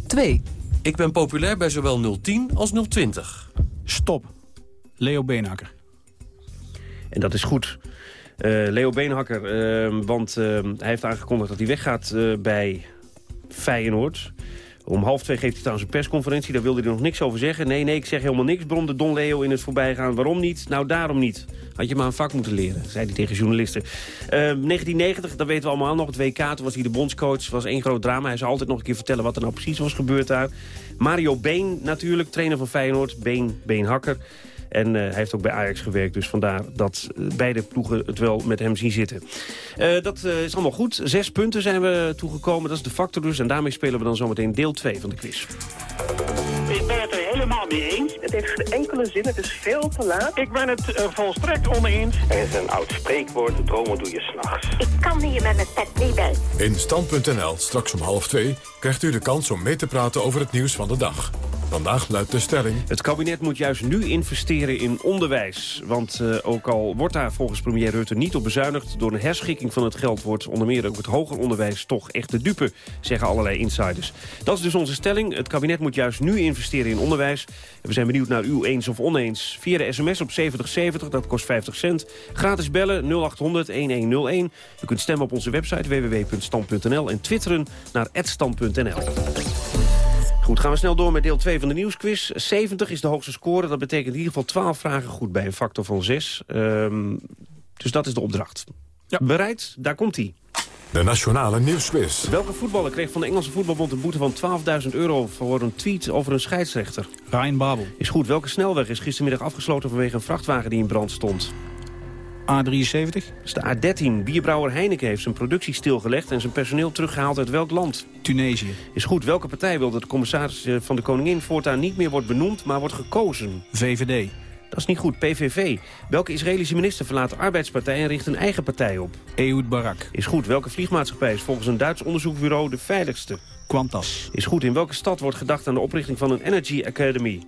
2. Ik ben populair bij zowel 010 als 020. Stop. Leo Beenhakker. En dat is goed. Eh, Leo Beenhakker, eh, want eh, hij heeft aangekondigd dat hij weggaat eh, bij Feyenoord. Om half twee geeft hij trouwens een persconferentie. Daar wilde hij nog niks over zeggen. Nee, nee, ik zeg helemaal niks, bromde Don Leo in het voorbijgaan. Waarom niet? Nou, daarom niet. Had je maar een vak moeten leren, zei hij tegen journalisten. Uh, 1990, dat weten we allemaal nog, het WK. Toen was hij de bondscoach, was één groot drama. Hij zou altijd nog een keer vertellen wat er nou precies was gebeurd daar. Mario Been natuurlijk, trainer van Feyenoord. Been, Beenhakker. En uh, hij heeft ook bij Ajax gewerkt, dus vandaar dat uh, beide ploegen het wel met hem zien zitten. Uh, dat is allemaal goed. Zes punten zijn we toegekomen, dat is de factor dus. En daarmee spelen we dan zometeen deel 2 van de quiz. Ik ben het er helemaal mee eens. Het heeft geen enkele zin, het is veel te laat. Ik ben het uh, volstrekt oneens. Er is een oud spreekwoord, dromen doe je s'nachts. Ik kan hier met mijn pet niet bij. In Stand.nl, straks om half twee, krijgt u de kans om mee te praten over het nieuws van de dag. Vandaag luidt de stelling... Het kabinet moet juist nu investeren in onderwijs. Want uh, ook al wordt daar volgens premier Rutte niet op bezuinigd... door een herschikking van het geld wordt onder meer ook het hoger onderwijs... toch echt de dupe, zeggen allerlei insiders. Dat is dus onze stelling. Het kabinet moet juist nu investeren in onderwijs. En we zijn benieuwd naar u eens of oneens. Via de sms op 7070, dat kost 50 cent. Gratis bellen 0800-1101. U kunt stemmen op onze website www.stand.nl... en twitteren naar @stand.nl. Goed, gaan we snel door met deel 2 van de nieuwsquiz. 70 is de hoogste score. Dat betekent in ieder geval 12 vragen goed bij een factor van 6. Um, dus dat is de opdracht. Ja. Bereid? Daar komt hij. De Nationale Nieuwsquiz. Welke voetballer kreeg van de Engelse voetbalbond een boete van 12.000 euro... voor een tweet over een scheidsrechter? Ryan Babel. Is goed. Welke snelweg is gistermiddag afgesloten vanwege een vrachtwagen die in brand stond? A73. Dat is de A13. Bierbrouwer Heineken heeft zijn productie stilgelegd... en zijn personeel teruggehaald uit welk land? Tunesië. Is goed. Welke partij wil dat de commissaris van de Koningin... voortaan niet meer wordt benoemd, maar wordt gekozen? VVD. Dat is niet goed. PVV. Welke Israëlische minister verlaat de arbeidspartij... en richt een eigen partij op? Ehud Barak. Is goed. Welke vliegmaatschappij is volgens een Duits onderzoekbureau de veiligste? Qantas. Is goed. In welke stad wordt gedacht aan de oprichting van een Energy Academy?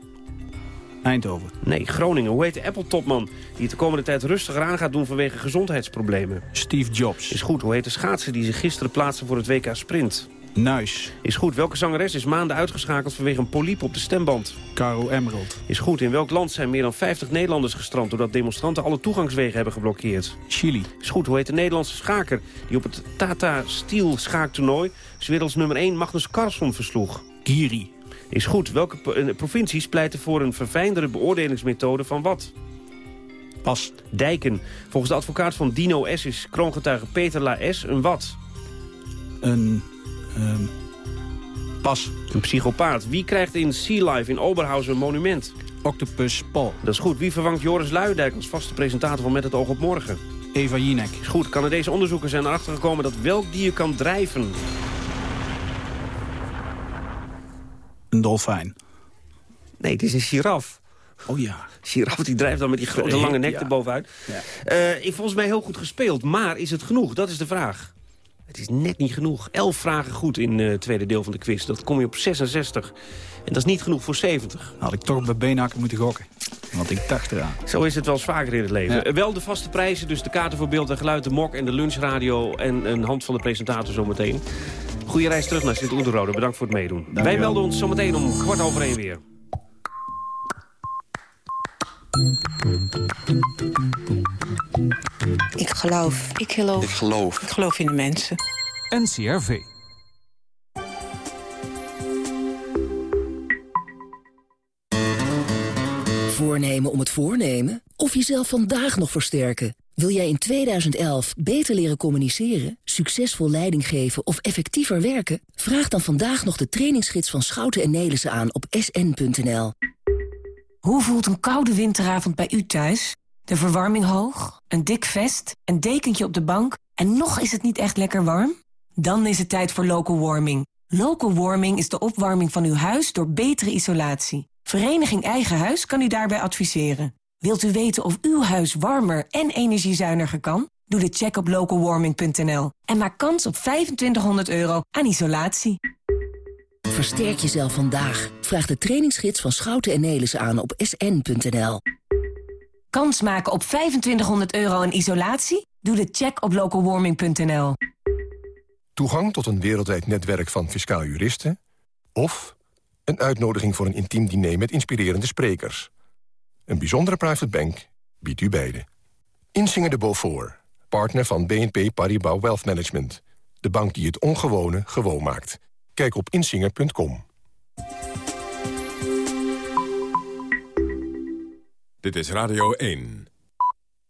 Eindhoven. Nee, Groningen. Hoe heet de Apple-topman die het de komende tijd rustiger aan gaat doen vanwege gezondheidsproblemen? Steve Jobs. Is goed. Hoe heet de schaatser die zich gisteren plaatste voor het WK Sprint? Nuis. Is goed. Welke zangeres is maanden uitgeschakeld vanwege een poliep op de stemband? Caro Emerald. Is goed. In welk land zijn meer dan 50 Nederlanders gestrand... doordat demonstranten alle toegangswegen hebben geblokkeerd? Chili. Is goed. Hoe heet de Nederlandse schaker die op het Tata Steel schaaktoernooi... werelds nummer 1 Magnus Carlsen versloeg? Giri. Is goed. Welke provincies pleiten voor een verfijndere beoordelingsmethode van wat? Pas. Dijken. Volgens de advocaat van Dino S. is kroongetuige Peter La S. een wat? Een... Um, pas. Een psychopaat. Wie krijgt in Sea Life in Oberhausen een monument? Octopus Paul. Dat is goed. Wie vervangt Joris Luijendijk als vaste presentator van Met het oog op morgen? Eva Jinek. Is goed. Canadese onderzoekers zijn erachter gekomen dat welk dier kan drijven? Een dolfijn. Nee, het is een giraf. Oh ja. Giraf die drijft dan met die grote lange nek ja. erbovenuit. Ja. Uh, ik volgens mij heel goed gespeeld, maar is het genoeg? Dat is de vraag. Het is net niet genoeg. Elf vragen goed in het uh, tweede deel van de quiz. Dat kom je op 66. En dat is niet genoeg voor 70. Had ik toch bij beenhakken moeten gokken. Want ik dacht eraan. Zo is het wel eens vaker in het leven. Ja. Wel de vaste prijzen, dus de kaarten voor beeld en geluid, de mok en de lunchradio... en een hand van de presentator zometeen. Goeie reis terug naar Sint-Oederode. Bedankt voor het meedoen. Dank Wij melden ons zometeen om kwart over één weer. Ik geloof. Ik geloof. Ik geloof. Ik geloof in de mensen. NCRV. Voornemen om het voornemen? Of jezelf vandaag nog versterken? Wil jij in 2011 beter leren communiceren, succesvol leiding geven of effectiever werken? Vraag dan vandaag nog de trainingsgids van Schouten en Nelissen aan op sn.nl. Hoe voelt een koude winteravond bij u thuis? De verwarming hoog, een dik vest, een dekentje op de bank... en nog is het niet echt lekker warm? Dan is het tijd voor local warming. Local warming is de opwarming van uw huis door betere isolatie. Vereniging Eigen Huis kan u daarbij adviseren. Wilt u weten of uw huis warmer en energiezuiniger kan? Doe de check op localwarming.nl en maak kans op 2500 euro aan isolatie. Versterk jezelf vandaag. Vraag de trainingsgids van Schouten en Nelissen aan op sn.nl. Kans maken op 2500 euro aan isolatie? Doe de check op localwarming.nl. Toegang tot een wereldwijd netwerk van fiscaal juristen... of een uitnodiging voor een intiem diner met inspirerende sprekers... Een bijzondere private bank biedt u beide. Insinger de Beaufort, partner van BNP Paribas Wealth Management. De bank die het ongewone gewoon maakt. Kijk op insinger.com. Dit is Radio 1.